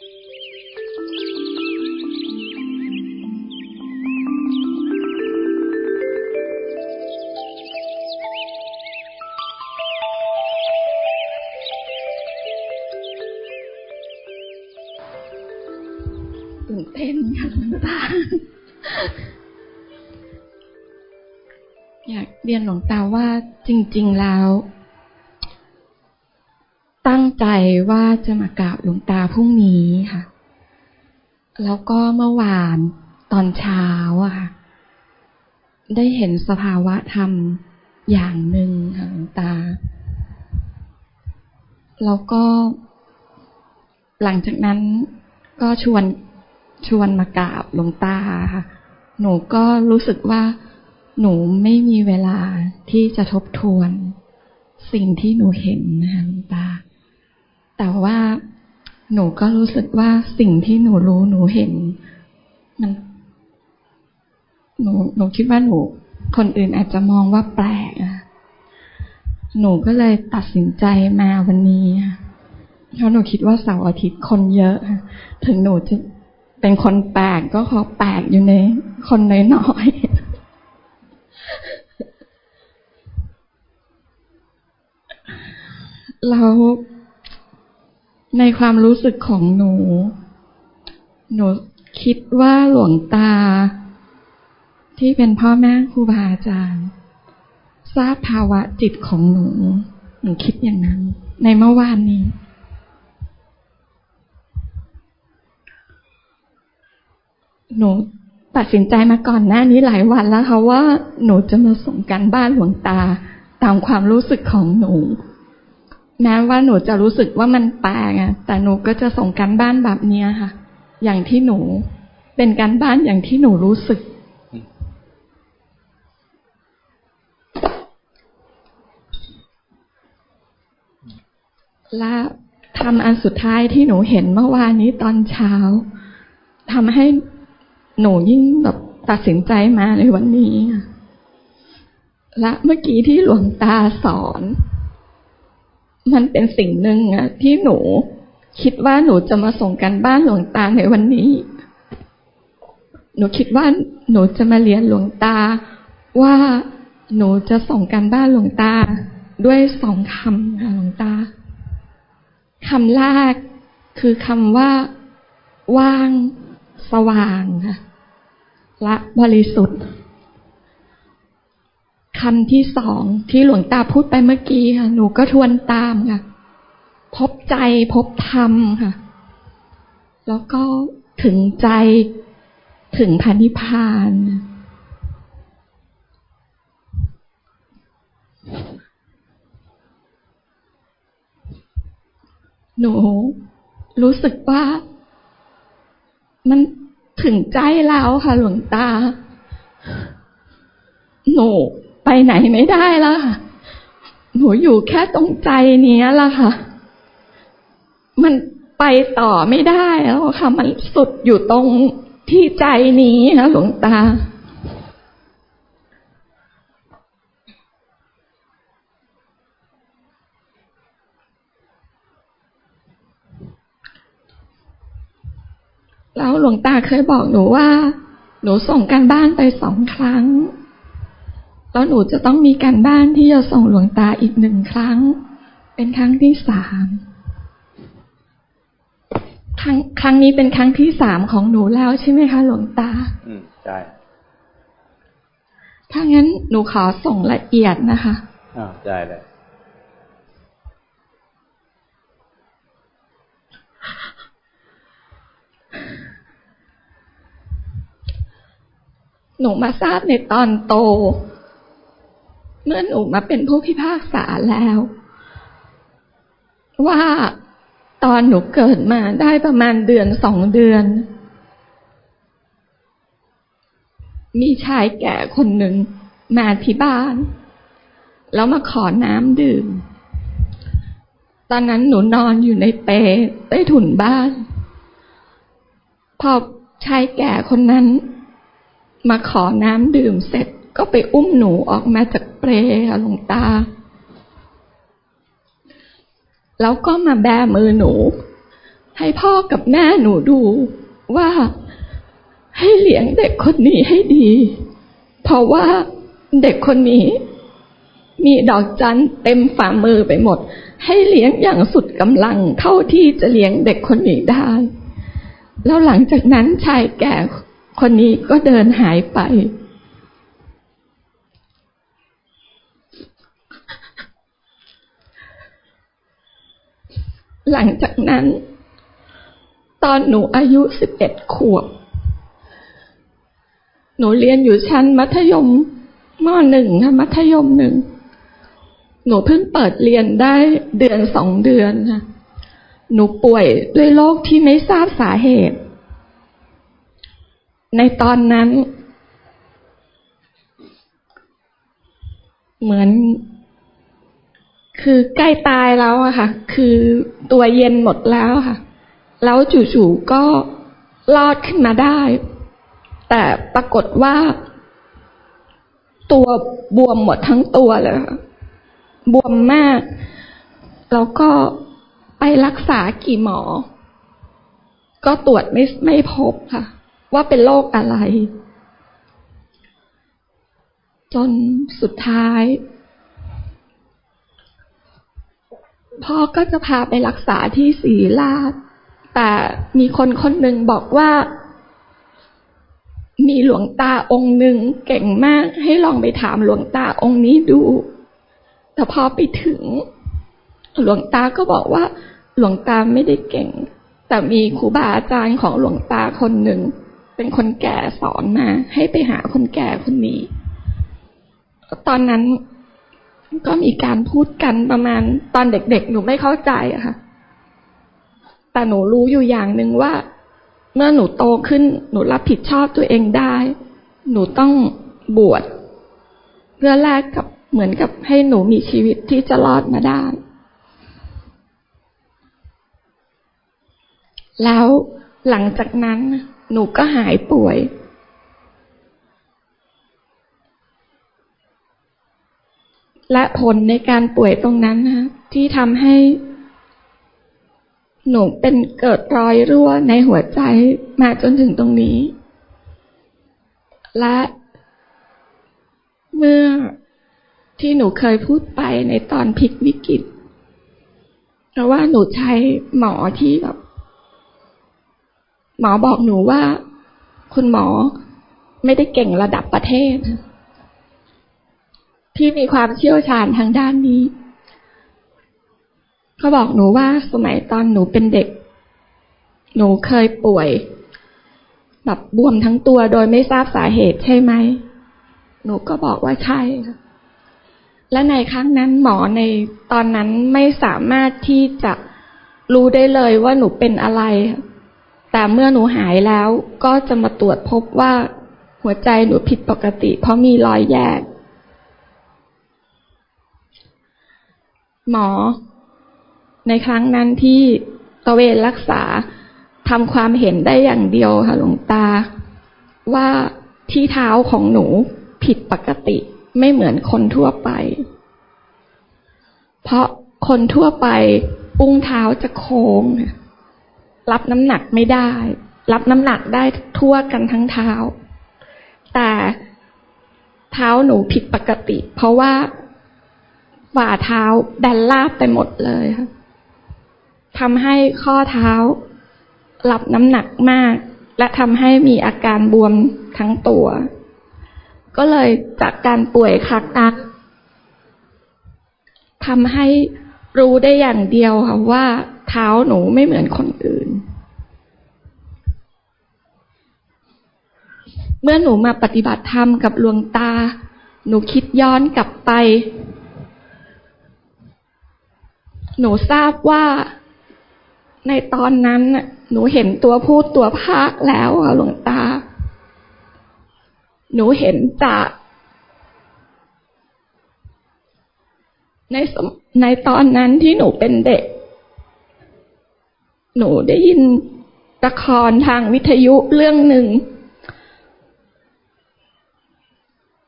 ตื่นเต้นค่ะหลวงตาอยากเรียนหลวงตาว่าจริง ๆ แล้ว ใจว่าจะมากราบหลวงตาพรุ่งนี้ค่ะ แล้วก็เมื่อวานตอนเช้าอะค่ะ ได้เห็นสภาวะธรรมอย่างหนึ่งค่ะหลวงตา แล้วก็หลังจากนั้นก็ชวนชวนมากราบหลวงตาค่ะ หนูก็รู้สึกว่าหนูไม่มีเวลาที่จะทบทวนสิ่งที่หนูเห็นนะคะหลวงตา แต่ว่าหนูก็รู้สึกว่าสิ่งที่หนูรู้หนูเห็น มันหนูหนูคิดว่าหนู คนอื่นอาจจะมองว่าแปลกหนูก็เลยตัดสินใจมาวันนี้เพราะหนูคิดว่าเสาร์อาทิตย์คนเยอะถึงหนูจะเป็นคนแปลกก็ขอแปลกอยู่ในคนน้อยๆแล้ว ในความรู้สึกของหนู หนูคิดว่าหลวงตา ที่เป็นพ่อแม่ครูบาอาจารย์ ทราบภาวะจิตของหนู หนูคิดอย่างนั้น ในเมื่อวานนี้ หนูตัดสินใจมาก่อนหน้านี้หลายวันแล้วค่ะว่าหนูจะมาส่งการบ้านหลวงตาตามความรู้สึกของหนู แม้ว่าหนูจะรู้สึกว่ามันแปลกอะแต่หนูก็จะส่งการบ้านแบบเนี้ยค่ะ อย่างที่หนูเป็นการบ้านอย่างที่หนูรู้สึก และทำอันสุดท้ายที่หนูเห็นเมื่อวานนี้ตอนเช้าทำให้หนูยิ่งแบบตัดสินใจมาในวันนี้และเมื่อกี้ที่หลวงตาสอน มันเป็นสิ่งหนึ่งอะที่หนูคิดว่าหนูจะมาส่งกันบ้านหลวงตาในวันนี้ หนูคิดว่าหนูจะมาเรียนหลวงตา ว่าหนูจะส่งกันบ้านหลวงตา ด้วยสองคำค่ะหลวงตาคำแรกคือคำว่า ว่าง สว่างค่ะและบริสุทธิ์ คำที่สองที่หลวงตาพูดไปเมื่อกี้ค่ะ หนูก็ทวนตามค่ะ พบใจพบธรรมค่ะ แล้วก็ถึงใจถึงพันิพาน หนูรู้สึกว่า มันถึงใจแล้วค่ะ หลวงตา หนู ไปไหนไม่ได้แล้วค่ะ หนูอยู่แค่ตรงใจนี้ละค่ะ มันไปต่อไม่ได้แล้วค่ะ มันสุดอยู่ตรงที่ใจนี้ค่ะหลวงตาแล้วหลวงตาเคยบอกหนูว่า หนูส่งการบ้านไปสองครั้ง แล้วหนูจะต้องมีการบ้านที่จะส่งหลวงตาอีกหนึ่งครั้ง เป็นครั้งที่สามครั้งครั้งนี้เป็นครั้งที่สามของหนูแล้วใช่ไหมคะหลวงตา อืมใช่ถ้างั้นหนูขอส่งละเอียดนะคะอ่าได้เลยหนูมาทราบในตอนโต เมื่อหนูมาเป็นผู้พิพากษาแล้ว ว่าตอนหนูเกิดมาได้ประมาณเดือนสองเดือน มีชายแก่คนหนึ่งมาที่บ้าน แล้วมาขอน้ำดื่ม ตอนนั้นหนูนอนอยู่ในเปใต้ถุนบ้าน พอชายแก่คนนั้น มาขอน้ำดื่มเสร็จ ก็ไปอุ้มหนูออกมาจากเปรค่ะหลวงตา แล้วก็มาแบมือหนู ให้พ่อกับแม่หนูดูว่าให้เลี้ยงเด็กคนนี้ให้ดี เพราะว่าเด็กคนนี้ มีดอกจันเต็มฝ่ามือไปหมด ให้เลี้ยงอย่างสุดกำลังเท่าที่จะเลี้ยงเด็กคนนี้ได้ แล้วหลังจากนั้นชายแก่คนนี้ก็เดินหายไป หลังจากนั้น ตอนหนูอายุสิบเอ็ดขวบ หนูเรียนอยู่ชั้นมัธยมมหนึ่งนะมัธยมหนึ่ง หนูเพิ่งเปิดเรียนได้เดือนสองเดือนค่ะ หนูป่วยด้วยโรคที่ไม่ทราบสาเหตุ ในตอนนั้น เหมือน คือใกล้ตายแล้วอะค่ะ คือตัวเย็นหมดแล้วค่ะ แล้วจู่ๆก็รอดขึ้นมาได้ แต่ปรากฏว่า ตัวบวมหมดทั้งตัวเลยค่ะ บวมมาก แล้วก็ไปรักษากี่หมอ ก็ตรวจไม่ไม่พบค่ะ ว่าเป็นโรคอะไร จนสุดท้าย พ่อก็จะพาไปรักษาที่ศรีราชแต่มีคนคนหนึ่งบอกว่า มีหลวงตาองค์หนึ่งเก่งมาก ให้ลองไปถามหลวงตาองค์นี้ดู แต่พอไปถึง หลวงตาก็บอกว่า หลวงตาไม่ได้เก่ง แต่มีครูบาอาจารย์ของหลวงตาคนหนึ่งเป็นคนแก่สอนมา ให้ไปหาคนแก่คนนี้ ตอนนั้น ก็มีการพูดกันประมาณตอนเด็กๆ หนูไม่เข้าใจอะค่ะ แต่หนูรู้อยู่อย่างหนึ่งว่า เมื่อหนูโตขึ้น หนูรับผิดชอบตัวเองได้ หนูต้องบวชเพื่อแลกกับเหมือนกับให้หนูมีชีวิตที่จะรอดมาได้ แล้วหลังจากนั้นหนูก็หายป่วย และผลในการป่วยตรงนั้นนะที่ทำให้หนูเป็นเกิดรอยรั่วในหัวใจมาจนถึงตรงนี้ และเมื่อที่หนูเคยพูดไปในตอนพลิกวิกฤตเพราะว่าหนูใช้หมอที่แบบ หมอบอกหนูว่า คุณหมอไม่ได้เก่งระดับประเทศ ที่มีความเชี่ยวชาญทางด้านนี้ เขาบอกหนูว่าสมัยตอนหนูเป็นเด็ก หนูเคยป่วย แบบบวมทั้งตัวโดยไม่ทราบสาเหตุใช่ไหม หนูก็บอกว่าใช่ค่ะและในครั้งนั้นหมอในตอนนั้นไม่สามารถที่จะรู้ได้เลยว่าหนูเป็นอะไร แต่เมื่อหนูหายแล้วก็จะมาตรวจพบว่าหัวใจหนูผิดปกติ เพราะมีรอยแยก หมอ ในครั้งนั้นที่ตะเวนรักษาทำความเห็นได้อย่างเดียวค่ะหลวงตา ว่าที่เท้าของหนูผิดปกติไม่เหมือนคนทั่วไป เพราะคนทั่วไปอุ้งเท้าจะโค้ง รับน้ำหนักไม่ได้ รับน้ำหนักได้ทั่วกันทั้งเท้า แต่เท้าหนูผิดปกติ เพราะว่า ฝ่าเท้าดันลาบไปหมดเลยค่ะทำให้ข้อเท้ารับน้ำหนักมาก และทำให้มีอาการบวมทั้งตัว ก็เลยจากการป่วยคักนักทำให้รู้ได้อย่างเดียวค่ะว่าเท้าหนูไม่เหมือนคนอื่น เมื่อหนูมาปฏิบัติธรรมกับหลวงตา หนูคิดย้อนกลับไป หนูทราบว่าในตอนนั้นหนูเห็นตัวพูดตัวภาคแล้วค่ะหลวงตา หนูเห็นจากในในตอนนั้นที่หนูเป็นเด็ก หนูได้ยินละครทางวิทยุเรื่องหนึ่ง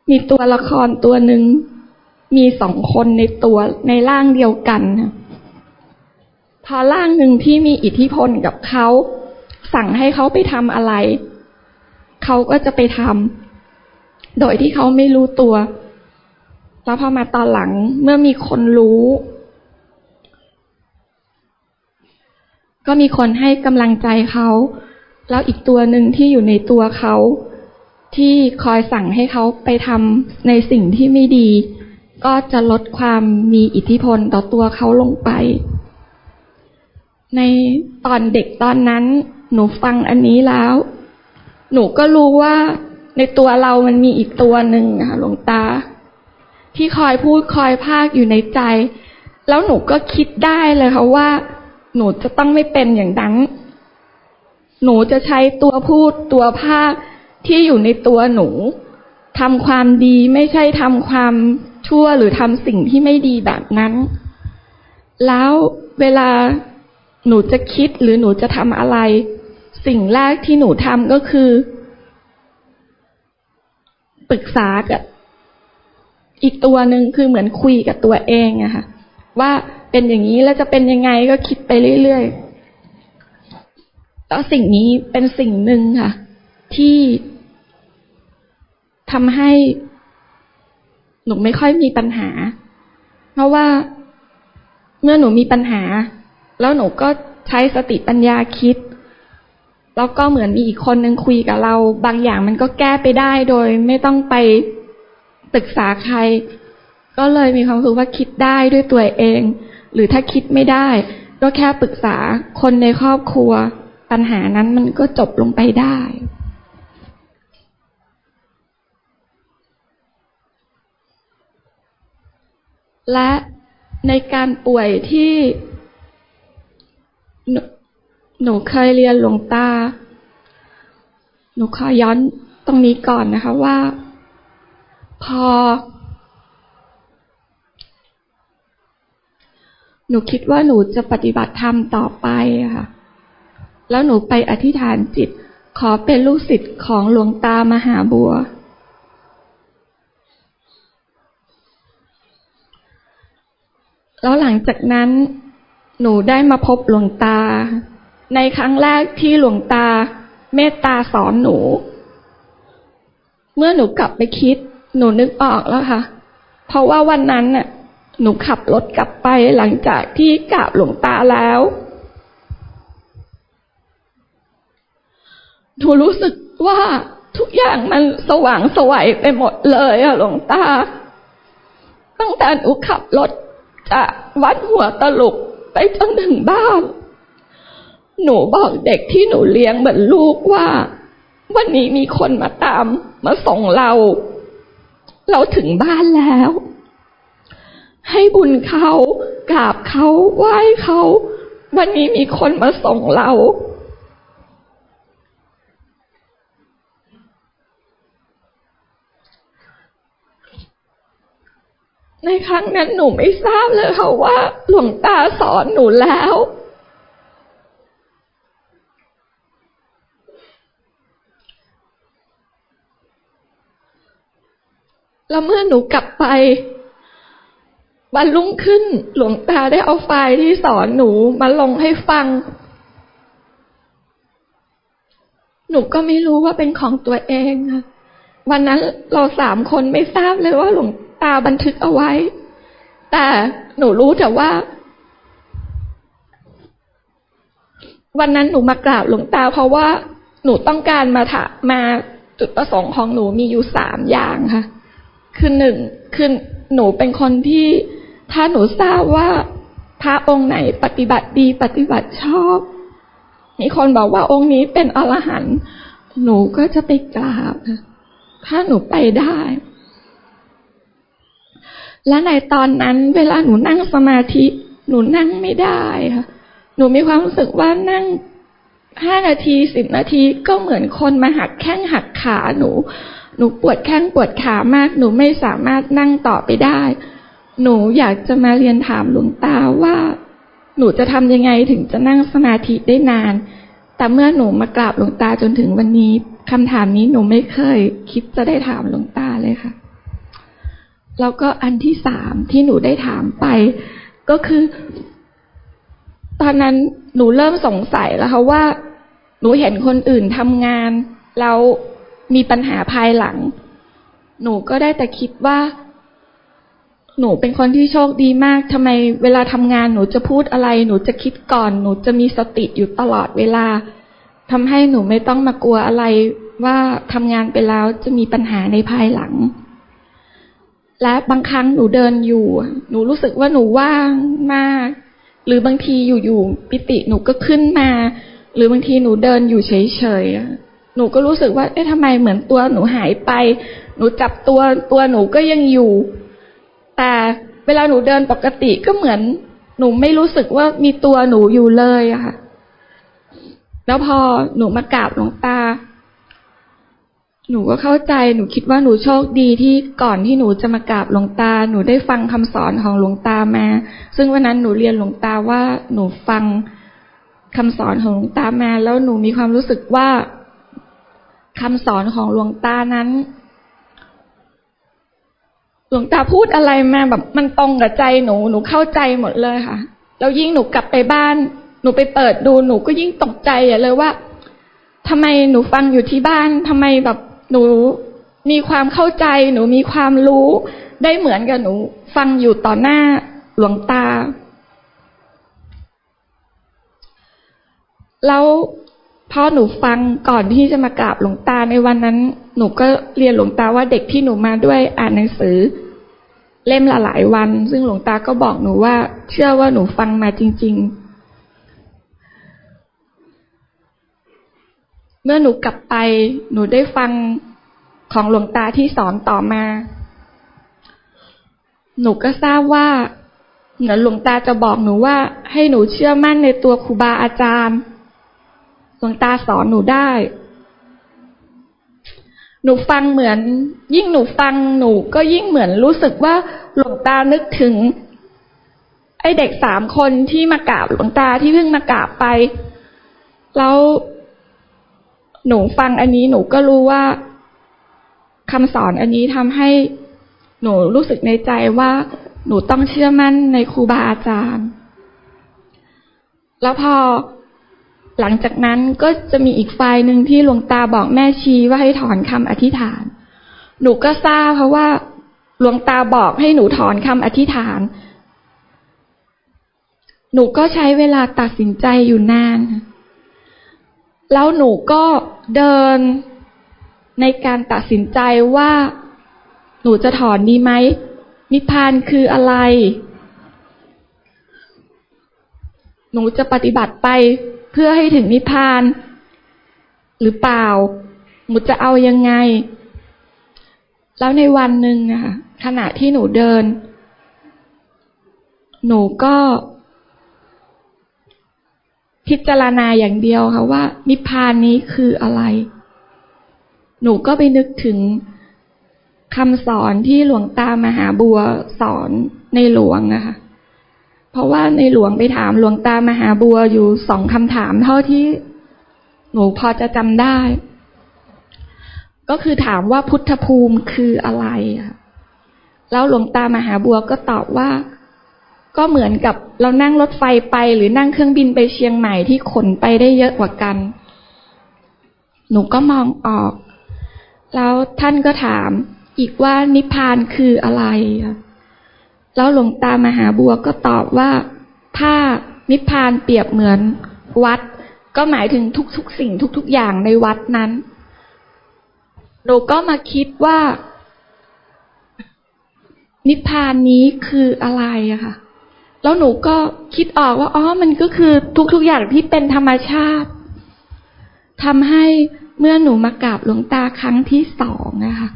มีตัวละครตัวหนึ่ง มีสองคนในตัวในร่างเดียวกันพ พอร่างหนึ่งที่มีอิทธิพลกับเขาสั่งให้เขาไปทำอะไร เขาก็จะไปทำโดยที่เขาไม่รู้ตัว แล้วพอมาตอนหลังเมื่อมีคนรู้ ก็มีคนให้กำลังใจเขา แล้วอีกตัวหนึ่งที่อยู่ในตัวเขา ที่คอยสั่งให้เขาไปทำในสิ่งที่ไม่ดี ก็จะลดความมีอิทธิพลต่อตัวเขาลงไป ในตอนเด็กตอนนั้น หนูฟังอันนี้แล้ว หนูก็รู้ว่าในตัวเรามันมีอีกตัวหนึ่งค่ะหลวงตา ที่คอยพูดคอยพากอยู่ในใจ แล้วหนูก็คิดได้เลยค่ะว่า หนูจะต้องไม่เป็นอย่างนั้น หนูจะใช้ตัวพูดตัวภาคที่อยู่ในตัวหนูทำความดีไม่ใช่ทำความชั่วหรือทำสิ่งที่ไม่ดีแบบนั้น แล้วเวลา หนูจะคิดหรือหนูจะทำอะไร สิ่งแรกที่หนูทำก็คือปรึกษากับอีกตัวหนึ่งคือเหมือนคุยกับตัวเองอะค่ะ ว่าเป็นอย่างนี้แล้วจะเป็นยังไงก็คิดไปเรื่อยๆแล้วสิ่งนี้เป็นสิ่งหนึ่งค่ะ ที่ทำให้หนูไม่ค่อยมีปัญหา เพราะว่าเมื่อหนูมีปัญหา แล้วหนูก็ใช้สติปัญญาคิด แล้วก็เหมือนมีอีกคนนึงคุยกับเรา บางอย่างมันก็แก้ไปได้โดยไม่ต้องไปปรึกษาใคร ก็เลยมีความรู้สึกว่าคิดได้ด้วยตัวเอง หรือถ้าคิดไม่ได้ ก็แค่ปรึกษาคนในครอบครัว ปัญหานั้นมันก็จบลงไปได้และในการป่วยที่ หนูหนูเคยเรียนหลวงตา หนูขอย้อนตรงนี้ก่อนนะคะว่า พอ หนูคิดว่าหนูจะปฏิบัติธรรมต่อไปค่ะ แล้วหนูไปอธิษฐานจิต ขอเป็นลูกศิษย์ของหลวงตามหาบัว แล้วหลังจากนั้น หนูได้มาพบหลวงตา ในครั้งแรกที่หลวงตา เมตตาสอนหนู เมื่อหนูกลับไปคิด หนูนึกออกแล้วค่ะ เพราะว่าวันนั้นน่ะ หนูขับรถกลับไปหลังจากที่กราบหลวงตาแล้ว หนูรู้สึกว่าทุกอย่างมันสว่างสวัยไปหมดเลยอะหลวงตา ตั้งแต่หนูขับรถจากวัดหัวตลุก ไปจนถึงบ้าน หนูบอกเด็กที่หนูเลี้ยงเหมือนลูกว่า วันนี้มีคนมาตาม มาส่งเรา เราถึงบ้านแล้ว ให้บุญเขากราบเขาไหว้เขา วันนี้มีคนมาส่งเรา ในครั้งนั้นหนูไม่ทราบเลยค่ะว่า หลวงตาสอนหนูแล้ว แล้วเมื่อหนูกลับไป วันรุ่งขึ้นหลวงตาได้เอาไฟล์ที่สอนหนูมาลงให้ฟัง หนูก็ไม่รู้ว่าเป็นของตัวเองค่ะวันนั้นเราสามคนไม่ทราบเลยว่าหลวง ตาบันทึกเอาไว้ แต่หนูรู้แต่ว่า วันนั้นหนูมากราบหลวงตา เพราะว่าหนูต้องการมาถามาจุดประสงค์ของหนูมีอยู่สามอย่างค่ะ คือหนึ่งคือหนูเป็นคนที่ถ้าหนูทราบว่าพระองค์ไหนปฏิบัติดีปฏิบัติชอบ มีคนบอกว่าองค์นี้เป็นอรหันต์หนูก็จะไปกราบค่ะถ้าหนูไปได้ และในตอนนั้น เวลาหนูนั่งสมาธิ หนูนั่งไม่ได้ค่ะ หนูมีความรู้สึกว่านั่งห้านาทีสิบนาทีก็เหมือนคนมาหักแข้งหักขาหนู หนูปวดแข้งปวดขามาก หนูไม่สามารถนั่งต่อไปได้ หนูอยากจะมาเรียนถามหลวงตาว่า หนูจะทำยังไงถึงจะนั่งสมาธิได้นาน แต่เมื่อหนูมากราบหลวงตาจนถึงวันนี้คำถามนี้หนูไม่เคยคิดจะได้ถามหลวงตาเลยค่ะ แล้วก็อันที่สามที่หนูได้ถามไป ก็คือ ตอนนั้นหนูเริ่มสงสัยแล้วค่ะว่า หนูเห็นคนอื่นทำงานแล้วมีปัญหาภายหลัง หนูก็ได้แต่คิดว่า หนูเป็นคนที่โชคดีมากทำไมเวลาทำงานหนูจะพูดอะไร หนูจะคิดก่อน หนูจะมีสติอยู่ตลอดเวลาทำให้หนูไม่ต้องมากลัวอะไรว่าทำงานไปแล้วจะมีปัญหาในภายหลัง และบางครั้งหนูเดินอยู่ หนูรู้สึกว่าหนูว่างมาก หรือบางทีอยู่ๆปิติหนูก็ขึ้นมา หรือบางทีหนูเดินอยู่เฉยๆหนูก็รู้สึกว่าเอ๊ะทำไมเหมือนตัวหนูหายไป หนูจับตัวตัวหนูก็ยังอยู่ แต่เวลาหนูเดินปกติก็เหมือนหนูไม่รู้สึกว่ามีตัวหนูอยู่เลยอะค่ะ แล้วพอหนูมากราบหลวงตา หนูก็เข้าใจ หนูคิดว่าหนูโชคดีที่ก่อนที่หนูจะมากราบหลวงตา หนูได้ฟังคำสอนของหลวงตามา ซึ่งวันนั้นหนูเรียนหลวงตาว่าหนูฟังคำสอนของหลวงตามา แล้วหนูมีความรู้สึกว่าคำสอนของหลวงตานั้น หลวงตาพูดอะไรมาแบบ มันตรงกับใจหนู หนูเข้าใจหมดเลยค่ะ แล้วยิ่งหนูกลับไปบ้าน หนูไปเปิดดู หนูก็ยิ่งตกใจอย่าเลยว่าทำไมหนูฟังอยู่ที่บ้านทำไมแบบ หนูมีความเข้าใจ หนูมีความรู้ ได้เหมือนกับหนู ฟังอยู่ต่อหน้าหลวงตา แล้วพอหนูฟังก่อนที่จะมากราบหลวงตาในวันนั้น หนูก็เรียนหลวงตาว่าเด็กที่หนูมาด้วยอ่านหนังสือ เล่มละหลายวัน ซึ่งหลวงตาก็บอกหนูว่า เชื่อว่าหนูฟังมาจริง ๆ เมื่อหนูกลับไป หนูได้ฟังของหลวงตาที่สอนต่อมา หนูก็ทราบว่าเหมือนหลวงตาจะบอกหนูว่า ให้หนูเชื่อมั่นในตัวครูบาอาจารย์ หลวงตาสอนหนูได้ หนูฟังเหมือน ยิ่งหนูฟังหนูก็ยิ่งเหมือนรู้สึกว่าหลวงตานึกถึง ไอเด็กสามคนที่มากราบหลวงตาที่เพิ่งมากราบไป แล้ว หนูฟังอันนี้หนูก็รู้ว่าคำสอนอันนี้ทำให้หนูรู้สึกในใจว่าหนูต้องเชื่อมั่นในครูบาอาจารย์ แล้วพอหลังจากนั้นก็จะมีอีกไฟล์หนึ่งที่หลวงตาบอกแม่ชีว่าให้ถอนคำอธิษฐาน หนูก็ทราบเพราะว่าหลวงตาบอกให้หนูถอนคำอธิษฐาน หนูก็ใช้เวลาตัดสินใจอยู่นาน แล้วหนูก็เดินในการตัดสินใจว่า หนูจะถอนดีไหมนิพพานคืออะไร หนูจะปฏิบัติไปเพื่อให้ถึงนิพพาน หรือเปล่า หนูจะเอายังไง แล้วในวันหนึ่งนะคะขณะที่หนูเดิน หนูก็ พิจารณาอย่างเดียวค่ะว่า นิพพานนี้คืออะไร หนูก็ไปนึกถึงคำสอนที่หลวงตามหาบัวสอนในหลวงนะคะเพราะว่าในหลวงไปถามหลวงตามหาบัวอยู่สองคำถามเท่าที่หนูพอจะจำได้ ก็คือถามว่าพุทธภูมิคืออะไรอะแล้วหลวงตามหาบัวก็ตอบว่า ก็เหมือนกับเรานั่งรถไฟไป หรือนั่งเครื่องบินไปเชียงใหม่ที่ขนไปได้เยอะกว่ากัน หนูก็มองออก แล้วท่านก็ถามอีกว่านิพพานคืออะไร แล้วหลวงตามหาบัวก็ตอบว่าถ้านิพพานเปรียบเหมือนวัด ก็หมายถึงทุกๆสิ่งทุกๆอย่างในวัดนั้น หนูก็มาคิดว่า นิพพานนี้คืออะไรอะค่ะ แล้วหนูก็คิดออกว่าอ๋อมันก็คือทุกๆอย่างที่เป็นธรรมชาติทำให้เมื่อหนูมากราบหลวงตาครั้งที่สองนะคะ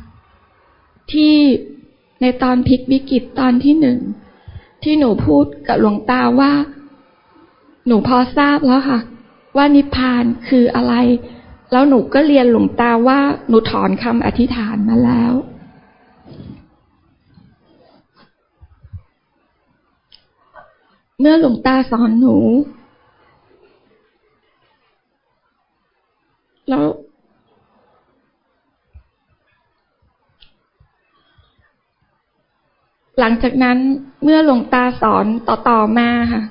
ที่ในตอนพลิกวิกฤตตอนที่หนึ่งที่หนูพูดกับหลวงตาว่า หนูพอทราบแล้วค่ะ ว่านิพพานคืออะไร แล้วหนูก็เรียนหลวงตาว่าหนูถอนคำอธิษฐานมาแล้ว เมื่อหลวงตาสอนหนู แล้ว หลังจากนั้นเมื่อหลวงตาสอนต่อๆมาค่ะ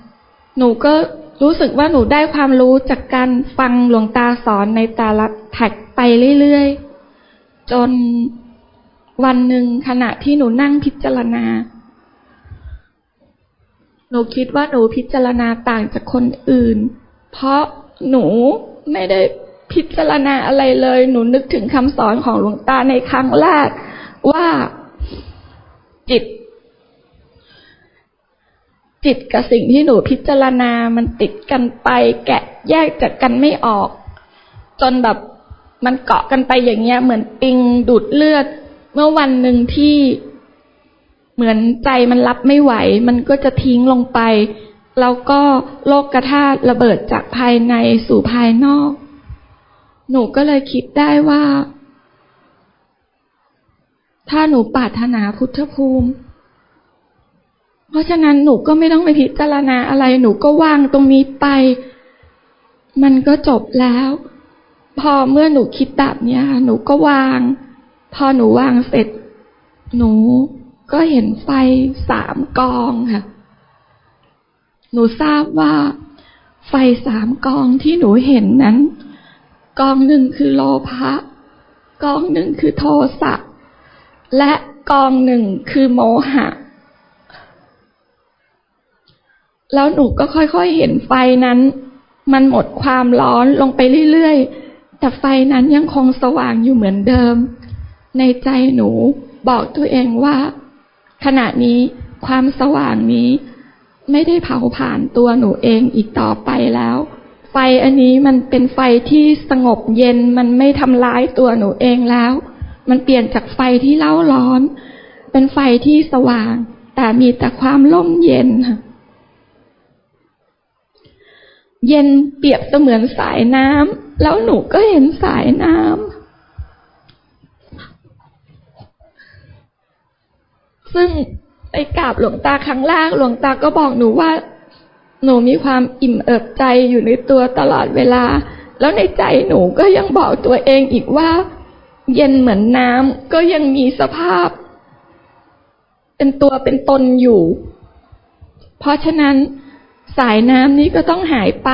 หนูก็รู้สึกว่าหนูได้ความรู้จากการฟังหลวงตาสอนในแต่ละแท็กไปเรื่อยๆ จนวันหนึ่งขณะที่หนูนั่งพิจารณา หนูคิดว่าหนูพิจารณาต่างจากคนอื่น เพราะหนูไม่ได้พิจารณาอะไรเลย หนูนึกถึงคำสอนของหลวงตาในครั้งแรกว่าจิต จิตกับสิ่งที่หนูพิจารณา มันติดกันไป แกะแยกจากกันไม่ออก จนแบบมันเกาะกันไปอย่างเงี้ย เหมือนปิงดูดเลือด เมื่อวันหนึ่งที่ เหมือนใจมันรับไม่ไหว มันก็จะทิ้งลงไป แล้วก็โลกกระธาระเบิดจากภายในสู่ภายนอก หนูก็เลยคิดได้ว่า ถ้าหนูปรารถนาพุทธภูมิ เพราะฉะนั้นหนูก็ไม่ต้องไปพิจารณาอะไร หนูก็วางตรงนี้ไป มันก็จบแล้ว พอเมื่อหนูคิดแบบนี้หนูก็วาง พอหนูวางเสร็จ หนู ก็เห็นไฟสามกองค่ะ หนูทราบว่าไฟสามกองที่หนูเห็นนั้น กองหนึ่งคือโลภะกองหนึ่งคือโทสะและกองหนึ่งคือโมหะ แล้วหนูก็ค่อยๆเห็นไฟนั้น มันหมดความร้อนลงไปเรื่อยๆ แต่ไฟนั้นยังคงสว่างอยู่เหมือนเดิม ในใจหนูบอกตัวเองว่า ขณะนี้ความสว่างนี้ไม่ได้เผาผ่านตัวหนูเองอีกต่อไปแล้ว ไฟอันนี้มันเป็นไฟที่สงบเย็นมันไม่ทำร้ายตัวหนูเองแล้ว มันเปลี่ยนจากไฟที่เล่าร้อน เป็นไฟที่สว่าง แต่มีแต่ความร่มเย็นค่ะเย็นเปรียบเสมือนสายน้ำแล้วหนูก็เห็นสายน้ำ ซึ่งไปกราบหลวงตาครั้งแรกหลวงตาก็บอกหนูว่า หนูมีความอิ่มเอิบใจอยู่ในตัวตลอดเวลา แล้วในใจหนูก็ยังบอกตัวเองอีกว่า เย็นเหมือนน้ำก็ยังมีสภาพ เป็นตัวเป็นตนอยู่ เพราะฉะนั้นสายน้ำนี้ก็ต้องหายไป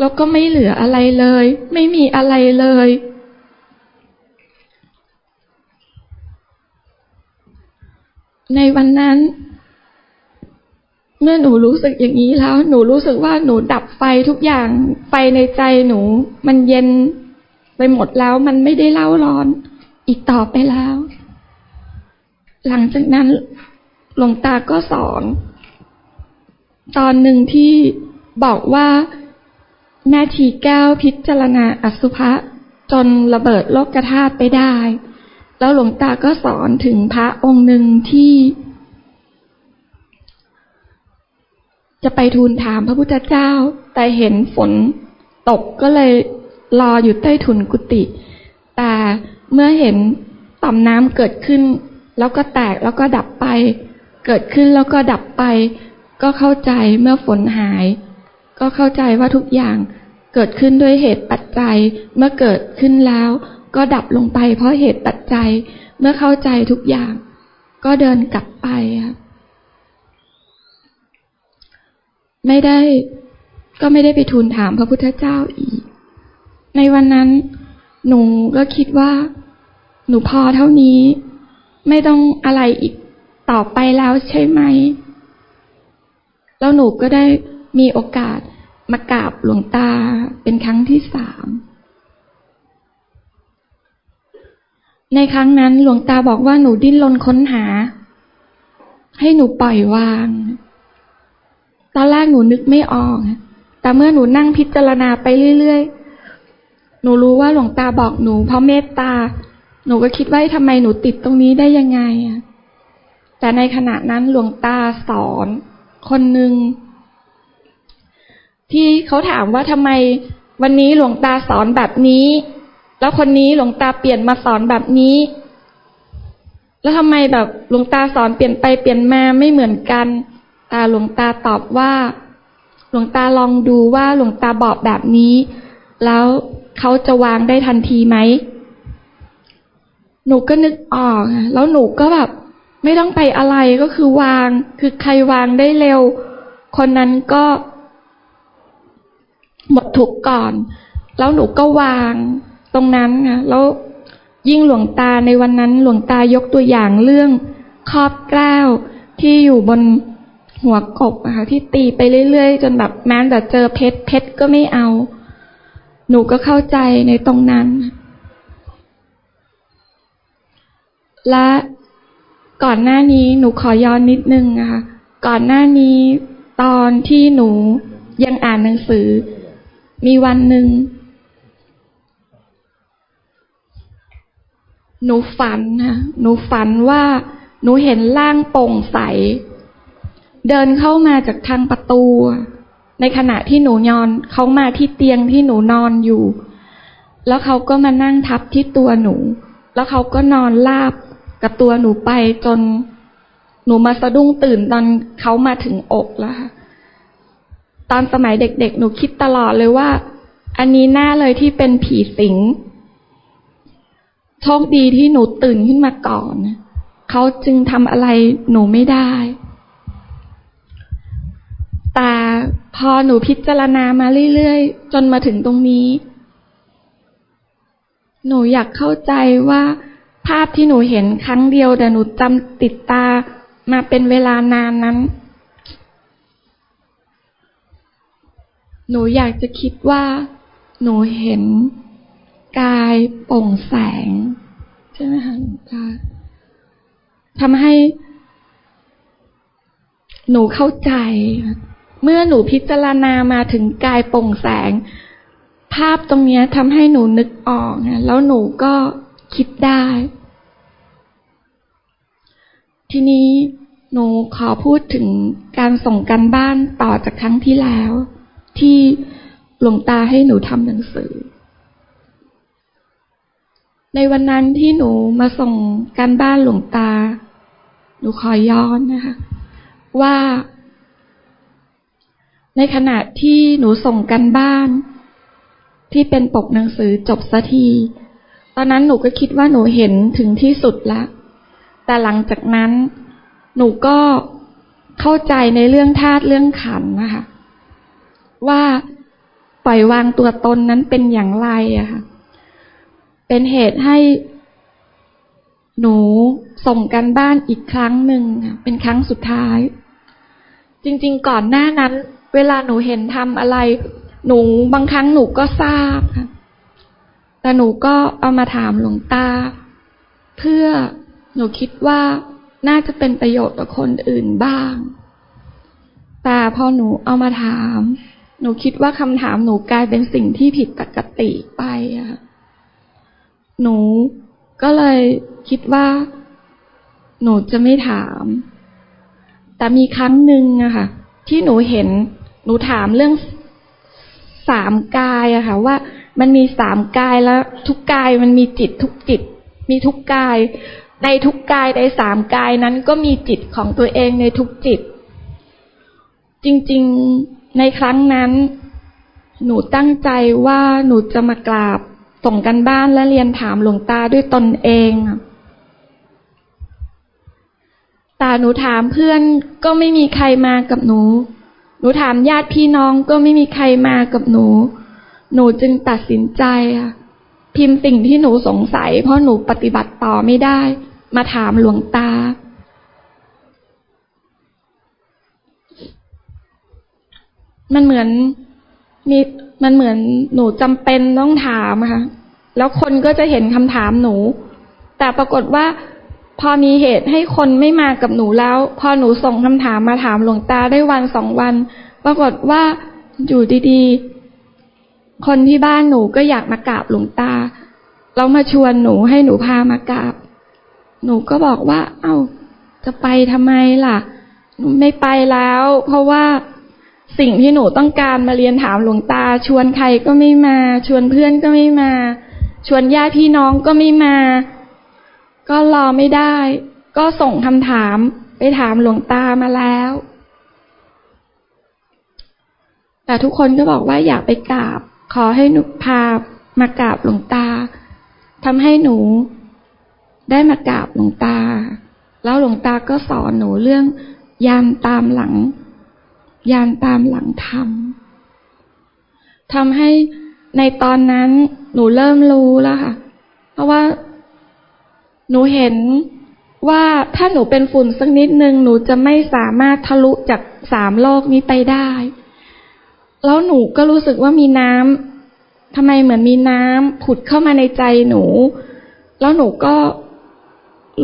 แล้วก็ไม่เหลืออะไรเลย ไม่มีอะไรเลย ในวันนั้น เมื่อหนูรู้สึกอย่างนี้แล้ว หนูรู้สึกว่าหนูดับไฟทุกอย่าง ไฟในใจหนู มันเย็นไปหมดแล้ว มันไม่ได้เล่าร้อน อีกต่อไปแล้ว หลังจากนั้นหลวงตาก็สอน ตอนหนึ่งที่บอกว่าแม่ชีแก้วพิจารณาอสุภะจนระเบิดโลกธาตุไปได้ แล้วหลวงตาก็สอนถึงพระองค์หนึ่งที่ จะไปทูลถามพระพุทธเจ้า แต่เห็นฝนตกก็เลยรออยู่ใต้ถุนกุฏิแต่เมื่อเห็นต่อมน้ำเกิดขึ้น แล้วก็แตกแล้วก็ดับไป เกิดขึ้นแล้วก็ดับไป ก็เข้าใจเมื่อฝนหาย ก็เข้าใจว่าทุกอย่างเกิดขึ้นด้วยเหตุปัจจัยเมื่อเกิดขึ้นแล้ว ก็ดับลงไป เพราะเหตุปัจจัยเมื่อเข้าใจทุกอย่าง ก็เดินกลับไปครับไม่ได้ก็ไม่ได้ไปทูลถามพระพุทธเจ้าอีก ในวันนั้น หนูก็คิดว่า หนูพอเท่านี้ ไม่ต้องอะไรอีกต่อไปแล้วใช่ไหม แล้วหนูก็ได้มีโอกาสมากราบหลวงตาเป็นครั้งที่สาม ในครั้งนั้นหลวงตาบอกว่าหนูดิ้นรนค้นหา ให้หนูปล่อยวาง ตอนแรกหนูนึกไม่ออก แต่เมื่อหนูนั่งพิจารณาไปเรื่อยๆ หนูรู้ว่าหลวงตาบอกหนูเพราะเมตตา หนูก็คิดว่าทำไมหนูติดตรงนี้ได้ยังไงแต่ในขณะนั้นหลวงตาสอน คนหนึ่งที่เขาถามว่าทำไมวันนี้หลวงตาสอนแบบนี้ แล้วคนนี้หลวงตาเปลี่ยนมาสอนแบบนี้ แล้วทำไมแบบหลวงตาสอนเปลี่ยนไปเปลี่ยนมาไม่เหมือนกันตาหลวงตาตอบว่า หลวงตาลองดูว่าหลวงตาบอกแบบนี้ แล้วเขาจะวางได้ทันทีไหม หนูก็นึกออก แล้วหนูก็แบบไม่ต้องไปอะไรก็คือวาง คือใครวางได้เร็ว คนนั้นก็หมดทุกก่อน แล้วหนูก็วาง ตรงนั้นค่ะแล้วยิ่งหลวงตาในวันนั้นหลวงตายกตัวอย่างเรื่องครอบแก้วที่อยู่บนหัวกบอะค่ะที่ตีไปเรื่อยๆ จนแบบแม้แต่เจอเพชรเพชรก็ไม่เอา หนูก็เข้าใจในตรงนั้น และก่อนหน้านี้หนูขอย้อนนิดนึงนะคะก่อนหน้านี้ตอนที่หนูยังอ่านหนังสือ มีวันหนึ่ง หนูฝันค่ะหนูฝันว่าหนูเห็นร่างโปร่งใส เดินเข้ามาจากทางประตู ในขณะที่หนูนอนเขามาที่เตียงที่หนูนอนอยู่ แล้วเขาก็มานั่งทับที่ตัวหนู แล้วเขาก็นอนลาบกับตัวหนูไปจนหนูมาสะดุ้งตื่นตอนเขามาถึงอกแล้วค่ะตอนสมัยเด็กๆ หนูคิดตลอดเลยว่า อันนี้หน้าเลยที่เป็นผีสิง โชคดีที่หนูตื่นขึ้นมาก่อน เขาจึงทำอะไรหนูไม่ได้ แต่พอหนูพิจารณามาเรื่อยๆ จนมาถึงตรงนี้ หนูอยากเข้าใจว่า ภาพที่หนูเห็นครั้งเดียวแต่หนูจำติดตามาเป็นเวลานานนั้น หนูอยากจะคิดว่า หนูเห็น กายโปร่งแสง ใช่ไหมคะหลวงตาทำให้ หนูเข้าใจ เมื่อหนูพิจารณามาถึงกายโปร่งแสง ภาพตรงนี้ทำให้หนูนึกออกแล้วหนูก็คิดได้ ทีนี้หนูขอพูดถึงการส่งกันบ้านต่อจากครั้งที่แล้ว ที่หลวงตาให้หนูทำหนังสือ ในวันนั้นที่หนูมาส่งการบ้านหลวงตา หนูขอย้อนนะคะ ว่า ในขณะที่หนูส่งกันบ้าน ที่เป็นปกหนังสือจบสัทีตอนนั้นหนูก็คิดว่าหนูเห็นถึงที่สุดแล้วแต่หลังจากนั้น หนูก็เข้าใจในเรื่องธาตุเรื่องขันนะคะ ว่าปล่อยวางตัวตนนั้นเป็นอย่างไรอะค่ะ เป็นเหตุให้หนูส่งกันบ้านอีกครั้งหนึ่งเป็นครั้งสุดท้าย จริง ๆ ก่อนหน้านั้น เวลาหนูเห็นทำอะไร หนูบางครั้งหนูก็ทราบค่ะแต่หนูก็เอามาถามหลวงตา เพื่อหนูคิดว่าน่าจะเป็นประโยชน์กับคนอื่นบ้าง แต่พอหนูเอามาถาม หนูคิดว่าคำถามหนูกลายเป็นสิ่งที่ผิดปกติไปอะ หนูก็เลยคิดว่า หนูจะไม่ถาม แต่มีครั้งหนึ่งอะค่ะ ที่หนูเห็น หนูถามเรื่องสามกายอะค่ะ ว่ามันมีสามกายแล้ว ทุกกายมันมีจิตทุกจิต มีทุกกาย ในทุกกายในสามกายนั้นก็มีจิตของตัวเองในทุกจิต จริงๆในครั้งนั้น หนูตั้งใจว่าหนูจะมากราบ ส่งกันบ้านและเรียนถามหลวงตาด้วยตนเองแต่หนูถามเพื่อนก็ไม่มีใครมากับหนู หนูถามญาติพี่น้องก็ไม่มีใครมากับหนู หนูจึงตัดสินใจค่ะพิมพ์สิ่งที่หนูสงสัย เพราะหนูปฏิบัติต่อไม่ได้ มาถามหลวงตา มันเหมือน มีมันเหมือนหนูจำเป็นต้องถามค่ะ แล้วคนก็จะเห็นคำถามหนู แต่ปรากฏว่า พอมีเหตุให้คนไม่มากับหนูแล้ว พอหนูส่งคำถามมาถามหลวงตาได้วันสองวัน ปรากฏว่าอยู่ดีๆ คนที่บ้านหนูก็อยากมากราบหลวงตาเรามาชวนหนูให้หนูพามากราบ หนูก็บอกว่า เอา้า จะไปทำไมล่ะ ไม่ไปแล้ว เพราะว่า สิ่งที่หนูต้องการมาเรียนถามหลวงตา ชวนใครก็ไม่มา ชวนเพื่อนก็ไม่มา ชวนญาติพี่น้องก็ไม่มา ก็รอไม่ได้ ก็ส่งคำถามไปถามหลวงตามาแล้ว แต่ทุกคนก็บอกว่าอยากไปกราบ ขอให้หนูพามากราบหลวงตาทำให้หนูได้มากราบหลวงตา แล้วหลวงตาก็สอนหนูเรื่องยานตามหลัง ยานตามหลังธรรมทำให้ในตอนนั้นหนูเริ่มรู้แล้วค่ะ เพราะว่าหนูเห็นว่าถ้าหนูเป็นฝุ่นสักนิดนึงหนูจะไม่สามารถทะลุจากสามโลกนี้ไปได้ แล้วหนูก็รู้สึกว่ามีน้ำทำไมเหมือนมีน้ำผุดเข้ามาในใจหนู แล้วหนูก็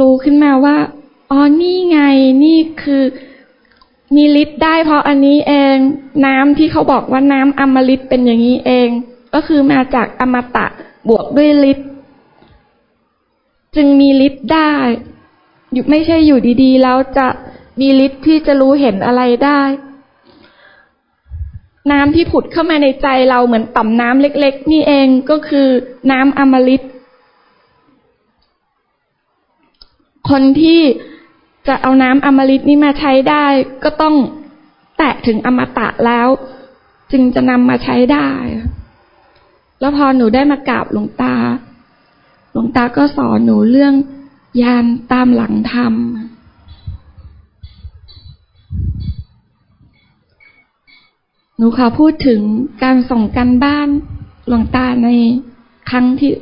รู้ขึ้นมาว่าอ๋อนี่ไงนี่คือ มีฤทธิ์ได้เพราะอันนี้เอง น้ำที่เขาบอกว่าน้ำอมฤตเป็นอย่างนี้เอง ก็คือมาจากอมตะบวกด้วยฤทธิ์จึงมีฤทธิ์ได้อยู่ไม่ใช่อยู่ดีๆ แล้วจะมีฤทธิ์ที่จะรู้เห็นอะไรได้ น้ำที่ผุดเข้ามาในใจเราเหมือนต่อมน้ำเล็ก ๆ นี่เองก็คือน้ำอมฤตคนที่ จะเอาน้ำอมฤตนี้มาใช้ได้ก็ต้องแตะถึงอมตะแล้ว จึงจะนำมาใช้ได้ แล้วพอหนูได้มากราบหลวงตา หลวงตาก็สอนหนูเรื่องยานตามหลังธรรม หนูขอพูดถึงการส่งกันบ้านหลวงตาในครั้งที่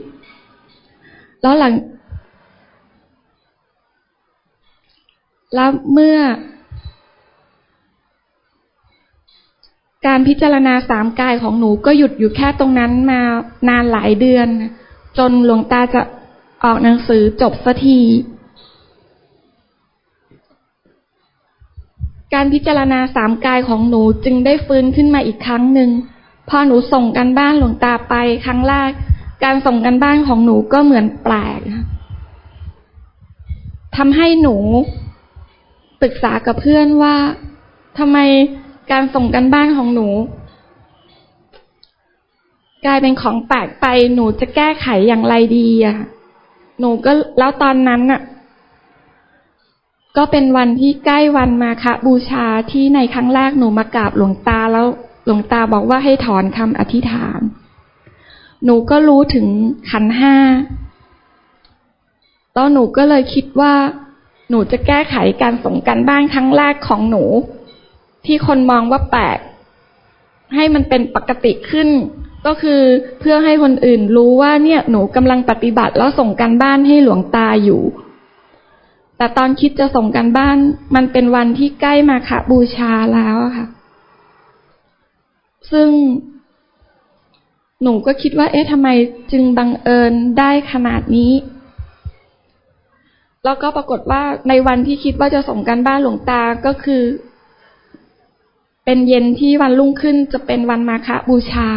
แล้วหลัง แล้วเมื่อ การพิจารณาสามกายของหนูก็หยุดอยู่แค่ตรงนั้นมานานหลายเดือน จนหลวงตาจะออกหนังสือจบสักทีการพิจารณาสามกายของหนูจึงได้ฟื้นขึ้นมาอีกครั้งหนึ่งพอหนูส่งกันบ้านหลวงตาไปครั้งแรกการส่งกันบ้านของหนูก็เหมือนแปลกทำให้หนู ปรึกษากับเพื่อนว่าทำไมการส่งกันบ้านของหนู กลายเป็นของแปลกไปหนูจะแก้ไขอย่างไรดีอะหนูก็แล้วตอนนั้นน่ะ ก็เป็นวันที่ใกล้วันมาคะบูชาที่ในครั้งแรกหนูมากราบหลวงตาแล้วหลวงตาบอกว่าให้ถอนคำอธิษฐาน หนูก็รู้ถึงขันห้าแล้วหนูก็เลยคิดว่า หนูจะแก้ไขการส่งกันบ้านครั้งแรกของหนู ที่คนมองว่าแปลก ให้มันเป็นปกติขึ้น ก็คือเพื่อให้คนอื่นรู้ว่าเนี่ยหนูกำลังปฏิบัติแล้วส่งกันบ้านให้หลวงตาอยู่ แต่ตอนคิดจะส่งกันบ้าน มันเป็นวันที่ใกล้มาค่ะบูชาแล้วค่ะ ซึ่งหนูก็คิดว่า เอ๊ะทำไมจึงบังเอิญได้ขนาดนี้ แล้วก็ปรากฏว่าในวันที่คิดว่าจะส่งกันบ้านหลวงตาก็คือ เป็นเย็นที่วันรุ่งขึ้นจะเป็นวันมาฆบูชา